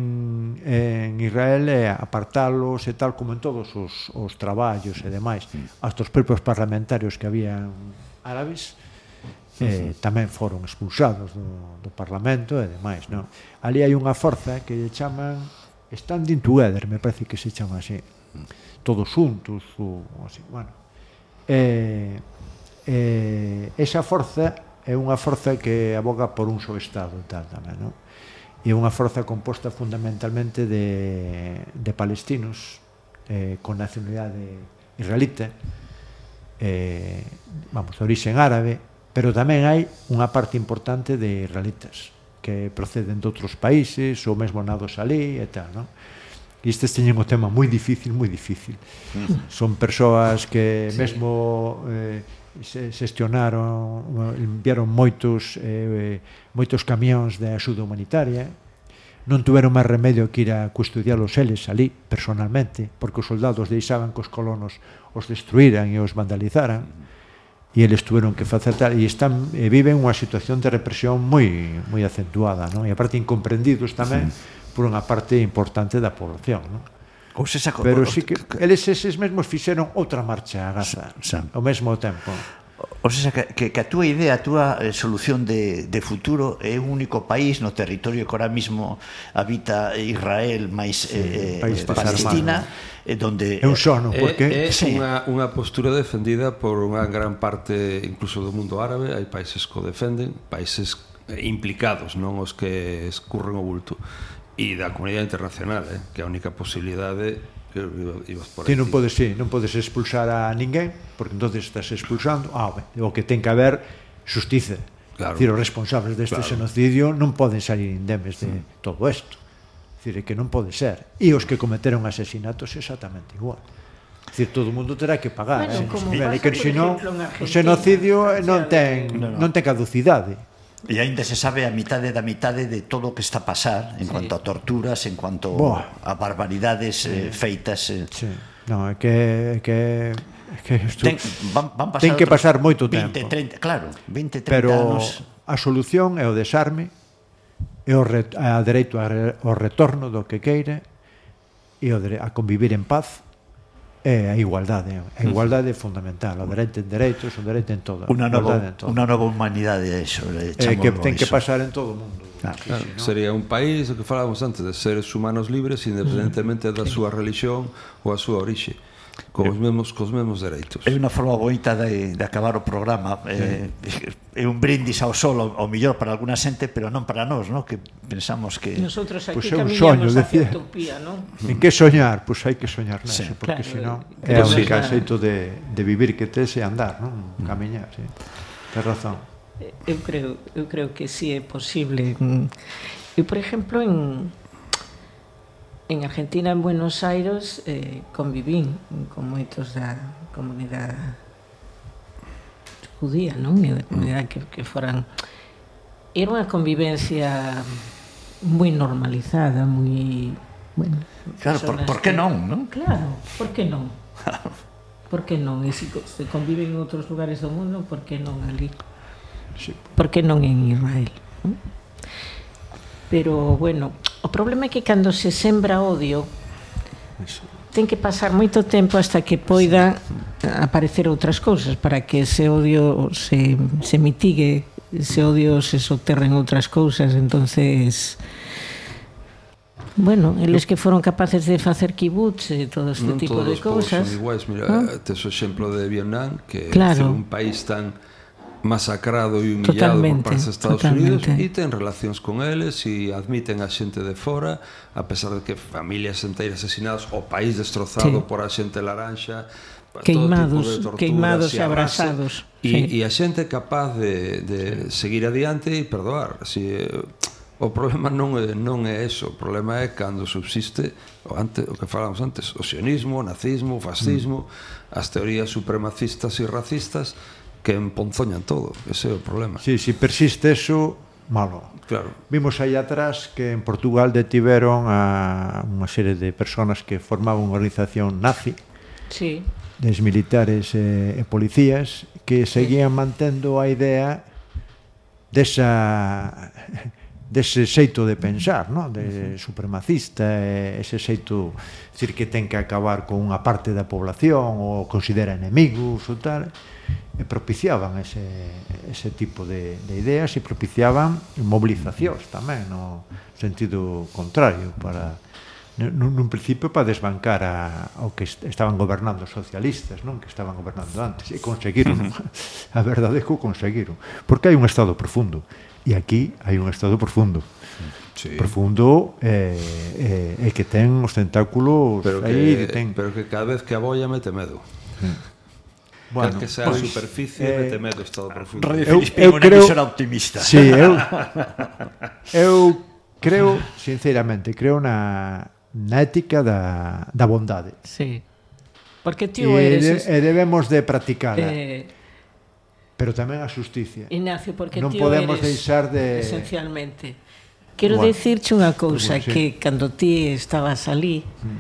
en Israel é apartalos e tal como en todos os, os traballos e demais hasta os propios parlamentarios que habían árabes eh, tamén foron expulsados do, do parlamento e demais non? ali hai unha forza que lle chaman standing together, me parece que se chama así mm. todos xuntos ou así, bueno eh, eh, esa forza é unha forza que aboga por un só Estado e tal tamén, non? E é unha forza composta fundamentalmente de, de palestinos eh, con nacionalidade israelita eh, vamos, de orixen árabe pero tamén hai unha parte importante de israelitas que proceden de outros países ou mesmo nados ali e tal, non? que teñen o tema moi difícil, moi difícil. Mm. Son persoas que sí. mesmo eh, xestionaron, enviaron moitos eh, moitos camións de axuda humanitaria, non tuveron máis remedio que ir a custodiar os eles ali personalmente, porque os soldados deixaban que os colonos os destruíran e os vandalizaran. Mm. E eles tuveron que facer tal e están e viven unha situación de represión moi moi acentuada, non? E aparte incomprendidos tamén sí por unha parte importante da población, non? Ou se Pero sí que eles eses mesmos fixeron outra marcha a Gaza Sam. ao mesmo tempo. O sea, que, que a túa idea, a túa eh, solución de, de futuro é un único país no territorio que ahora mismo habita Israel máis sí, eh, país eh, Palestina, eh, donde... É un sono, eh, porque... É, sí. unha, unha postura defendida por unha gran parte incluso do mundo árabe, hai países que o defenden, países eh, implicados, non os que escurren o bulto e da comunidade internacional, eh, que a única posibilidade que ibas por. Ti non podes, sí, non podes expulsar a ninguén, porque entonces estás expulsando, ah, ben, o que ten que haber xustiza. Claro. os responsables deste claro. xenocidio non poden salir indemes de mm. todo isto. Cire, que non pode ser. E os que cometeron asesinatos exactamente igual. Dicir, todo o mundo terá que pagar. Bueno, eh? como nivel, que senón, o xenocidio non ten, no, no. non ten caducidade. E aínda se sabe a mitade da mitade de todo o que está a pasar en sí. cuanto a torturas, en cuanto Boa. a barbaridades eh, sí. eh, feitas. Eh. Sí. No, é que é que é que isto ten, van, van pasar ten que pasar moito 20, tempo. 30, claro, 20, 30 Pero anos. a solución é o desarme e o re, a dereito ao retorno do que queira e o dere, a convivir en paz É a igualdade, a igualdade é fundamental, o dereito en dereitos, o dereito en todo. Unha nova, unha nova humanidade eso, le eh, é que ten eso. que pasar en todo o mundo. Ah, claro, sí, no? Sería un país, o que falábamos antes, de seres humanos libres independentemente da súa religión ou a súa orixe. Con os mesmos, cos mesmos dereitos. É unha forma bonita de, de acabar o programa. eh, É, é un brindis ao sol, ao, ao millor para alguna xente, pero non para nós, no? que pensamos que... Nosotros aquí pues é un soño, decía. Utopía, non? En que soñar? Pois pues hai que soñar, non? Sí. Porque claro, senón eh, é o única xeito de, de vivir que tes andar, non? Camiñar, sí. Tens razón. Eh, eu creo, eu creo que si sí é posible. Mm, eu, por exemplo, en en Argentina, en Buenos Aires, eh, convivín con moitos da comunidade judía, non? E da comunidade que, que foran... Era unha convivencia moi normalizada, moi... Bueno, claro, por, por que non, non? Claro, por que non? por que non? E se, se conviven en outros lugares do mundo, por que non ali? Sí. Por que non en Israel? Pero, bueno, O problema é que cando se sembra odio ten que pasar moito tempo hasta que poida aparecer outras cousas para que ese odio se, se mitigue ese odio se soterren outras cousas entonces Bueno, eles que foron capaces de facer kibbutz e todo este non tipo de cousas. Non todos os povos son iguais. Mira, ¿no? tes o exemplo de Vietnam, que claro. é un país tan masacrado e humillado totalmente, por parte dos Estados totalmente. Unidos e ten relacións con eles e admiten a xente de fora a pesar de que familias enteiras asesinadas o país destrozado sí. por a xente laranxa queimados, tortura, queimados e abrasados e, sí. e a xente capaz de, de sí. seguir adiante e perdoar si, eh, o problema non é, non é eso o problema é cando subsiste o, antes, o que falamos antes o sionismo, o nazismo, o fascismo mm. as teorías supremacistas e racistas que emponzoñan todo, ese é o problema. Sí, si persiste eso, malo. Claro. Vimos aí atrás que en Portugal detiveron a unha serie de personas que formaban unha organización nazi. Sí. Des militares e, e policías que seguían mantendo a idea desa dese xeito de pensar, no? de supremacista, ese xeito decir que ten que acabar con unha parte da población ou considera enemigos ou tal e propiciaban ese, ese tipo de, de ideas e propiciaban mobilizacións tamén no sentido contrario para nun, nun principio para desbancar a, ao que estaban gobernando os socialistas non que estaban gobernando antes e conseguiron a verdade é que o conseguiron porque hai un estado profundo e aquí hai un estado profundo sí. profundo e eh, eh, eh, que ten os tentáculos pero que, aí ten... pero que cada vez que aboia mete medo mm. Bueno, que sea pois, superficie eh, mete medo o estado profundo. Radio eu, eu creo, emisora optimista. Sí, eu, eu creo, sinceramente, creo na, na ética da, da bondade. Sí. Porque tío e, eres... E debemos de practicarla. Eh, pero tamén a justicia. Ignacio, porque non tío podemos eres, deixar de... Esencialmente. Quero bueno, dicirche unha cousa, bueno, sí. que cando ti estabas ali, mm.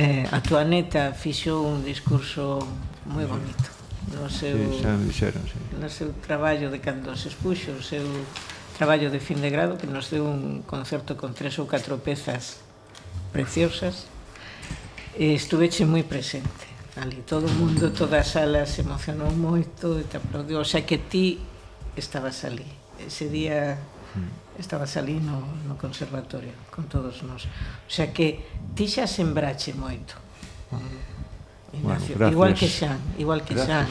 eh, a tua neta fixou un discurso moi bonito. No seu, sí, xa me dixeron, sí. no seu traballo de cando se expuxo o seu traballo de fin de grado que nos deu un concerto con tres ou catro pezas preciosas e estuveche moi presente ali. Todo o mundo, toda a sala se emocionou moito e te aplaudiu. O xa que ti estabas ali. Ese día mm. estabas ali no, no conservatorio con todos nós. O xa que ti xa sembrache moito. Ignacio, bueno, igual que Xan, igual que gracias,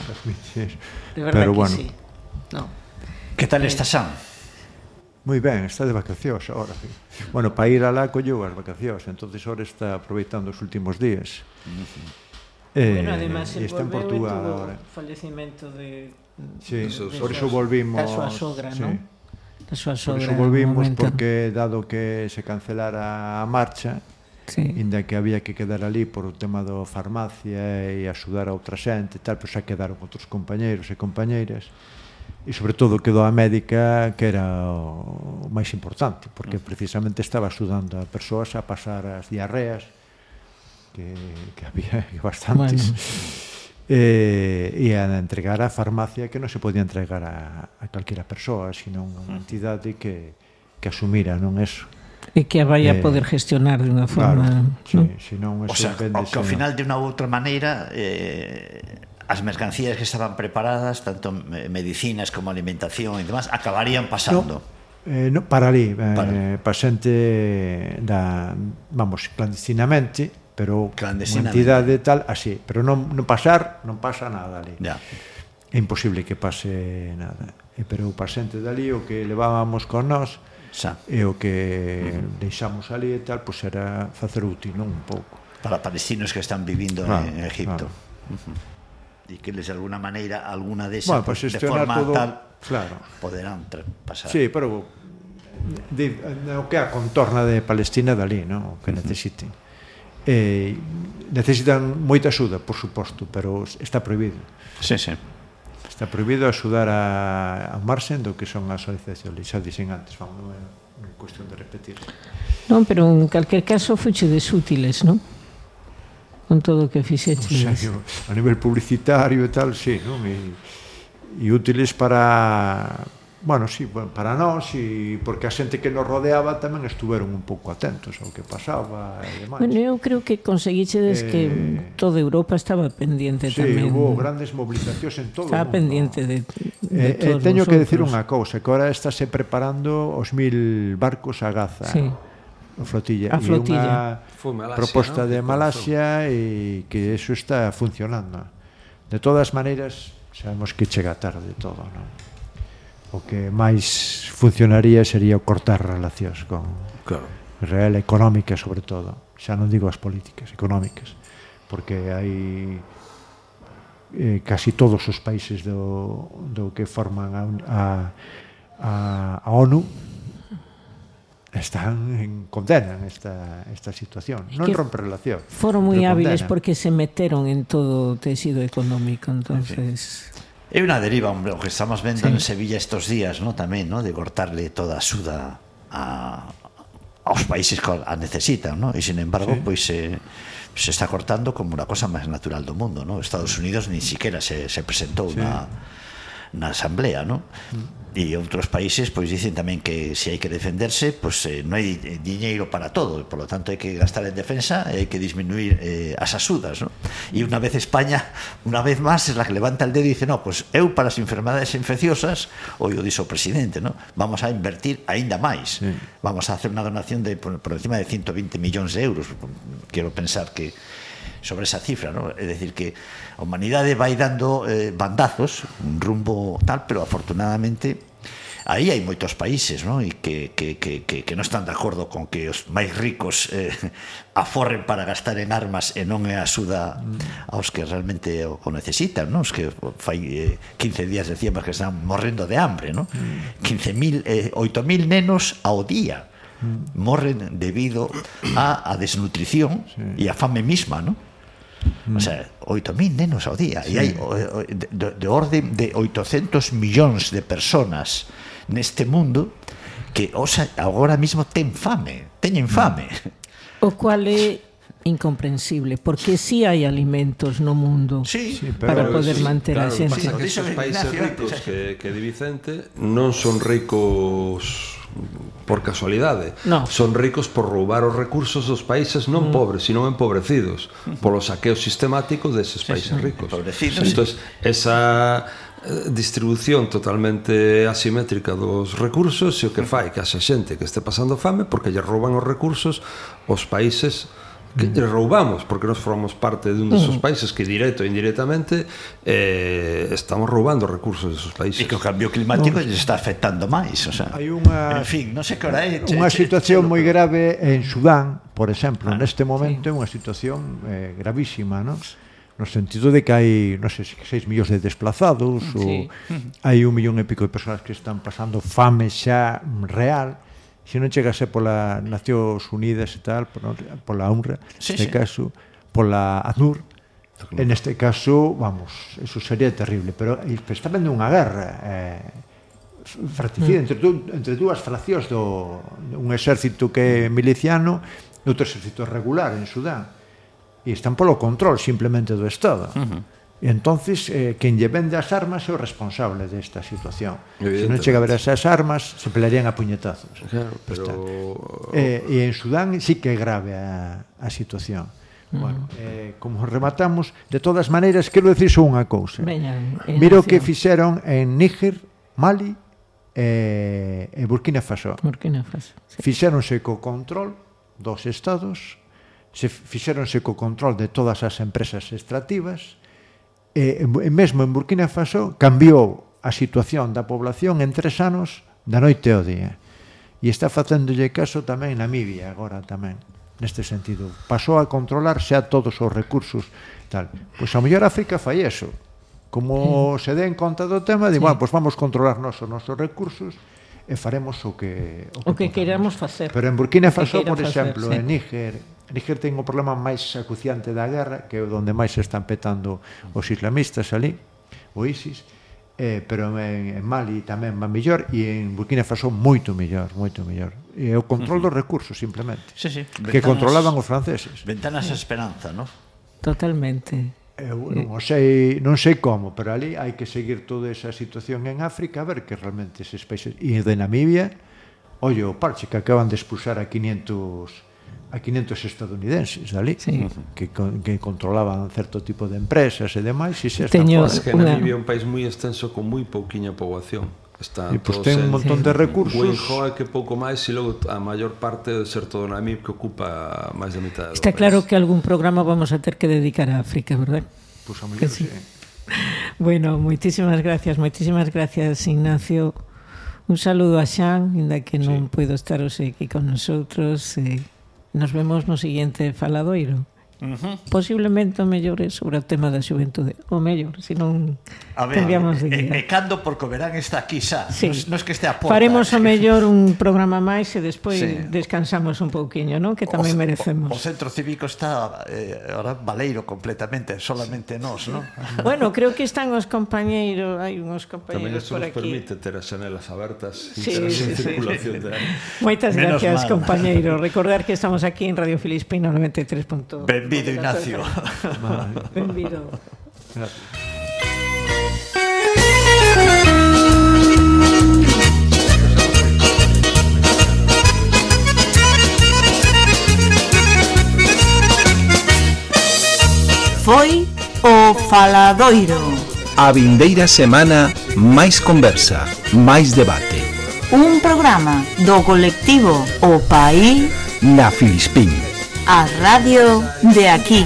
Xan. De verdade Pero, que bueno. sí. No. Que tal eh, está Xan? Moi ben, está de vacacións agora. Bueno, para ir alá colleu as vacacións, entonces ahora está aproveitando os últimos días. Eh, bueno, además, se está en Portugal agora. falecimento de... Sí, de por eso volvimos... Da súa sogra, sí. non? Da súa sogra. Por eso volvimos porque, dado que se cancelara a marcha, sí. inda que había que quedar ali por o tema da farmacia e axudar a outra xente e tal, pero xa quedaron outros compañeiros e compañeiras e sobre todo quedou a médica que era o máis importante porque mm. precisamente estaba axudando a persoas a pasar as diarreas que, que había bastantes bueno eh, e a entregar a farmacia que non se podía entregar a, a calquera persoa, sino unha mm. entidade que, que asumira non eso. E que a vai a eh, poder gestionar de unha forma... Claro, non? si non o sea, o que ao final de unha outra maneira eh, as mercancías que estaban preparadas, tanto medicinas como alimentación e demás, acabarían pasando. No. Eh, no, para ali, para. Eh, para xente da, vamos, clandestinamente, pero clandestinamente. entidade tal, así, pero non, non pasar, non pasa nada ali. Ya. É imposible que pase nada. Eh, pero para xente dali o que levábamos con nós, Xa. E o que uh -huh. deixamos ali e tal, pois era facer útil, non? Un pouco. Para palestinos que están vivindo ah, en Egipto. Ah. Uh -huh. E que les de alguna maneira, alguna desa, bueno, pues, de forma todo, tal, claro. poderán pasar. Sí, pero de, de, o que a contorna de Palestina dali, non? O que necesiten. Uh -huh. Eh, necesitan moita axuda, por suposto, pero está prohibido. Sí, sí. Está prohibido axudar a, a marxen do que son as organizacións. Xa dixen antes, vamos, non é cuestión de repetir. Non, pero en calquer caso fuche desútiles, non? Con todo o que fixeches. O sea, yo, a nivel publicitario e tal, sí, non? E, e útiles para bueno, sí, bueno, para nós e porque a xente que nos rodeaba tamén estuveron un pouco atentos ao que pasaba e demais. Bueno, eu creo que conseguíxedes eh... que toda Europa estaba pendiente sí, tamén. Sí, hubo grandes mobilizacións en todo estaba o mundo. pendiente de, de eh, eh todos eh, Teño vosotros. que decir unha cousa, que ahora estáse preparando os mil barcos a Gaza. Sí. A flotilla. A flotilla. E unha Malasia, proposta ¿no? de Malasia e que eso está funcionando. De todas maneiras, sabemos que chega tarde todo, non? o que máis funcionaría sería o cortar relacións con claro. Israel económicas sobre todo xa non digo as políticas, económicas porque hai eh, casi todos os países do, do que forman a, a, a ONU están en condenan esta, esta situación, non que rompe relación foron moi hábiles condenan. porque se meteron en todo o tecido económico entonces en fin. É unha deriva, hombre, o que estamos vendo sí. en Sevilla estos días, ¿no? tamén, ¿no? de cortarle toda a suda a, aos países que a necesitan, ¿no? e, sin embargo, sí. pois... se, se está cortando como unha cosa máis natural do mundo, ¿no? Estados Unidos ni siquiera se, se presentou sí. na, na Asamblea, non? E outros países pois dicen tamén que se hai que defenderse, pois eh, non hai diñeiro para todo, e, por lo tanto hai que gastar en defensa e hai que disminuir eh, as asudas, non? E unha vez España, unha vez máis, é la que levanta el dedo e dice, "No, pois eu para as enfermedades infecciosas, oi o dixo o presidente, non? Vamos a invertir aínda máis. Sí. Vamos a hacer unha donación de por, por encima de 120 millóns de euros. Quero pensar que sobre esa cifra, ¿no? É decir que a humanidade vai dando eh, bandazos, un rumbo tal, pero afortunadamente aí hai moitos países, ¿no? E que que que que que non están de acordo con que os máis ricos eh, aforren para gastar en armas e non é axuda aos que realmente o, o necesitan, ¿no? Os que fai eh, 15 días decíamos que están morrendo de hambre, ¿no? 15.000 eh, 8.000 nenos ao día mm. morren debido a, a desnutrición sí. e a fame misma, ¿no? O sea, 8.000 nenos ao día. Sí. E hai o, o, de, de orde de 800 millóns de personas neste mundo que osa, agora mesmo ten fame, teñen fame. O cual é incomprensible, porque si sí hai alimentos no mundo sí, sí, para poder sí, manter claro, a xente. Claro, que esos países ricos que, que di Vicente non son ricos por casualidade. No. Son ricos por roubar os recursos dos países non mm. pobres, sino empobrecidos, polo saqueo sistemático deses países sí, ricos. Empobrecidos. Entonces esa eh, distribución totalmente asimétrica dos recursos e o que fai que haxa xente que este pasando fame porque lle rouban os recursos os países que lle roubamos porque nos formamos parte dun desos mm. países que directo e indirectamente eh, estamos roubando recursos desos países. E que o cambio climático lle está afectando máis, o sea. Hai unha En fin, non sei que hora é. Unha situación moi grave en Sudán, por exemplo, ah, neste momento é sí. unha situación eh, gravísima, non? no sentido de que hai, non sei, 6 millóns de desplazados sí. ou hai un millón e pico de persoas que están pasando fame xa real se non chegase pola Nacións Unidas e tal, pola UNRWA, sí, neste sí. caso, pola ACNUR, En este caso, vamos, eso sería terrible, pero eh, está vendo unha guerra eh, fratricida mm. entre, entre dúas fraccións do un exército que é miliciano e outro exército regular en Sudán. E están polo control simplemente do Estado. Uh -huh. E entonces, eh, quen lle vende as armas é o responsable desta situación. Se non chega a ver esas armas, se pelearían a puñetazos. Claro, pero... Eh, e en Sudán sí que é grave a, a situación. Mm. Bueno, eh, como rematamos, de todas maneiras, quero decir só unha cousa. Veña, Miro que fixeron en Níger, Mali e eh, Burkina Faso. Burkina Faso, sí. Fixeronse co control dos estados, se fixeronse co control de todas as empresas extractivas, eh, mesmo en Burkina Faso cambiou a situación da población en tres anos da noite ao día e está facéndolle caso tamén Namibia agora tamén neste sentido pasou a controlar xa todos os recursos tal pois a mellor África fai eso como se den conta do tema de, sí. bueno, pois vamos controlar nos os nosos recursos e faremos o que o que, o que podamos. queramos facer pero en Burkina Faso por exemplo facer, sí. en Níger Níger ten o problema máis acuciante da guerra, que é onde máis se están petando os islamistas ali, o ISIS, eh, pero en, en Mali tamén va mellor e en Burkina Faso moito mellor, moito mellor. E o control dos recursos, simplemente. Sí, sí. Que ventanas, controlaban os franceses. Ventanas a esperanza, non? Totalmente. Eh, Eu non sei, non sei como, pero ali hai que seguir toda esa situación en África a ver que realmente se países... E de Namibia, ollo, o parche que acaban de expulsar a 500 a 500 estadounidenses dali sí. que, que controlaban certo tipo de empresas e demais e se Teño es que Namibia é un país moi extenso con moi pouquiña poboación está e pois pues, ten un montón sí. de recursos Winhoa que pouco máis e logo a maior parte do deserto do Namib que ocupa máis da mitad Está país. claro que algún programa vamos a ter que dedicar a África, verdad? Pois pues a mellor, sí. sí. Bueno, moitísimas gracias, moitísimas gracias Ignacio. Un saludo a Xan, inda que non sí. estar hoxe aquí con nosotros. Eh, Nos vemos no siguiente faladoiro. Uh -huh. Posiblemente o mellor é sobre o tema da xuventude O mellor, se non a ver, cambiamos de eh, idea E, e cando, porque o verán está aquí xa sí. non, non es que este a porta Faremos eh. o mellor un programa máis e despois sí. descansamos un pouquiño non? Que tamén o, merecemos o, o centro cívico está eh, ahora valeiro completamente Solamente nós, non? bueno, creo que están os compañeiros Hai uns compañeiros por aquí Tamén permite ter as xanelas abertas sí, e sí, sí, circulación sí. De... Moitas Menos gracias, mal. compañeiro Recordar que estamos aquí en Radio Filispino 93.2 Benvido, Ignacio. Benvido. Foi o Faladoiro. A vindeira semana máis conversa, máis debate. Un programa do colectivo O País na Filispín. A radio de aquí.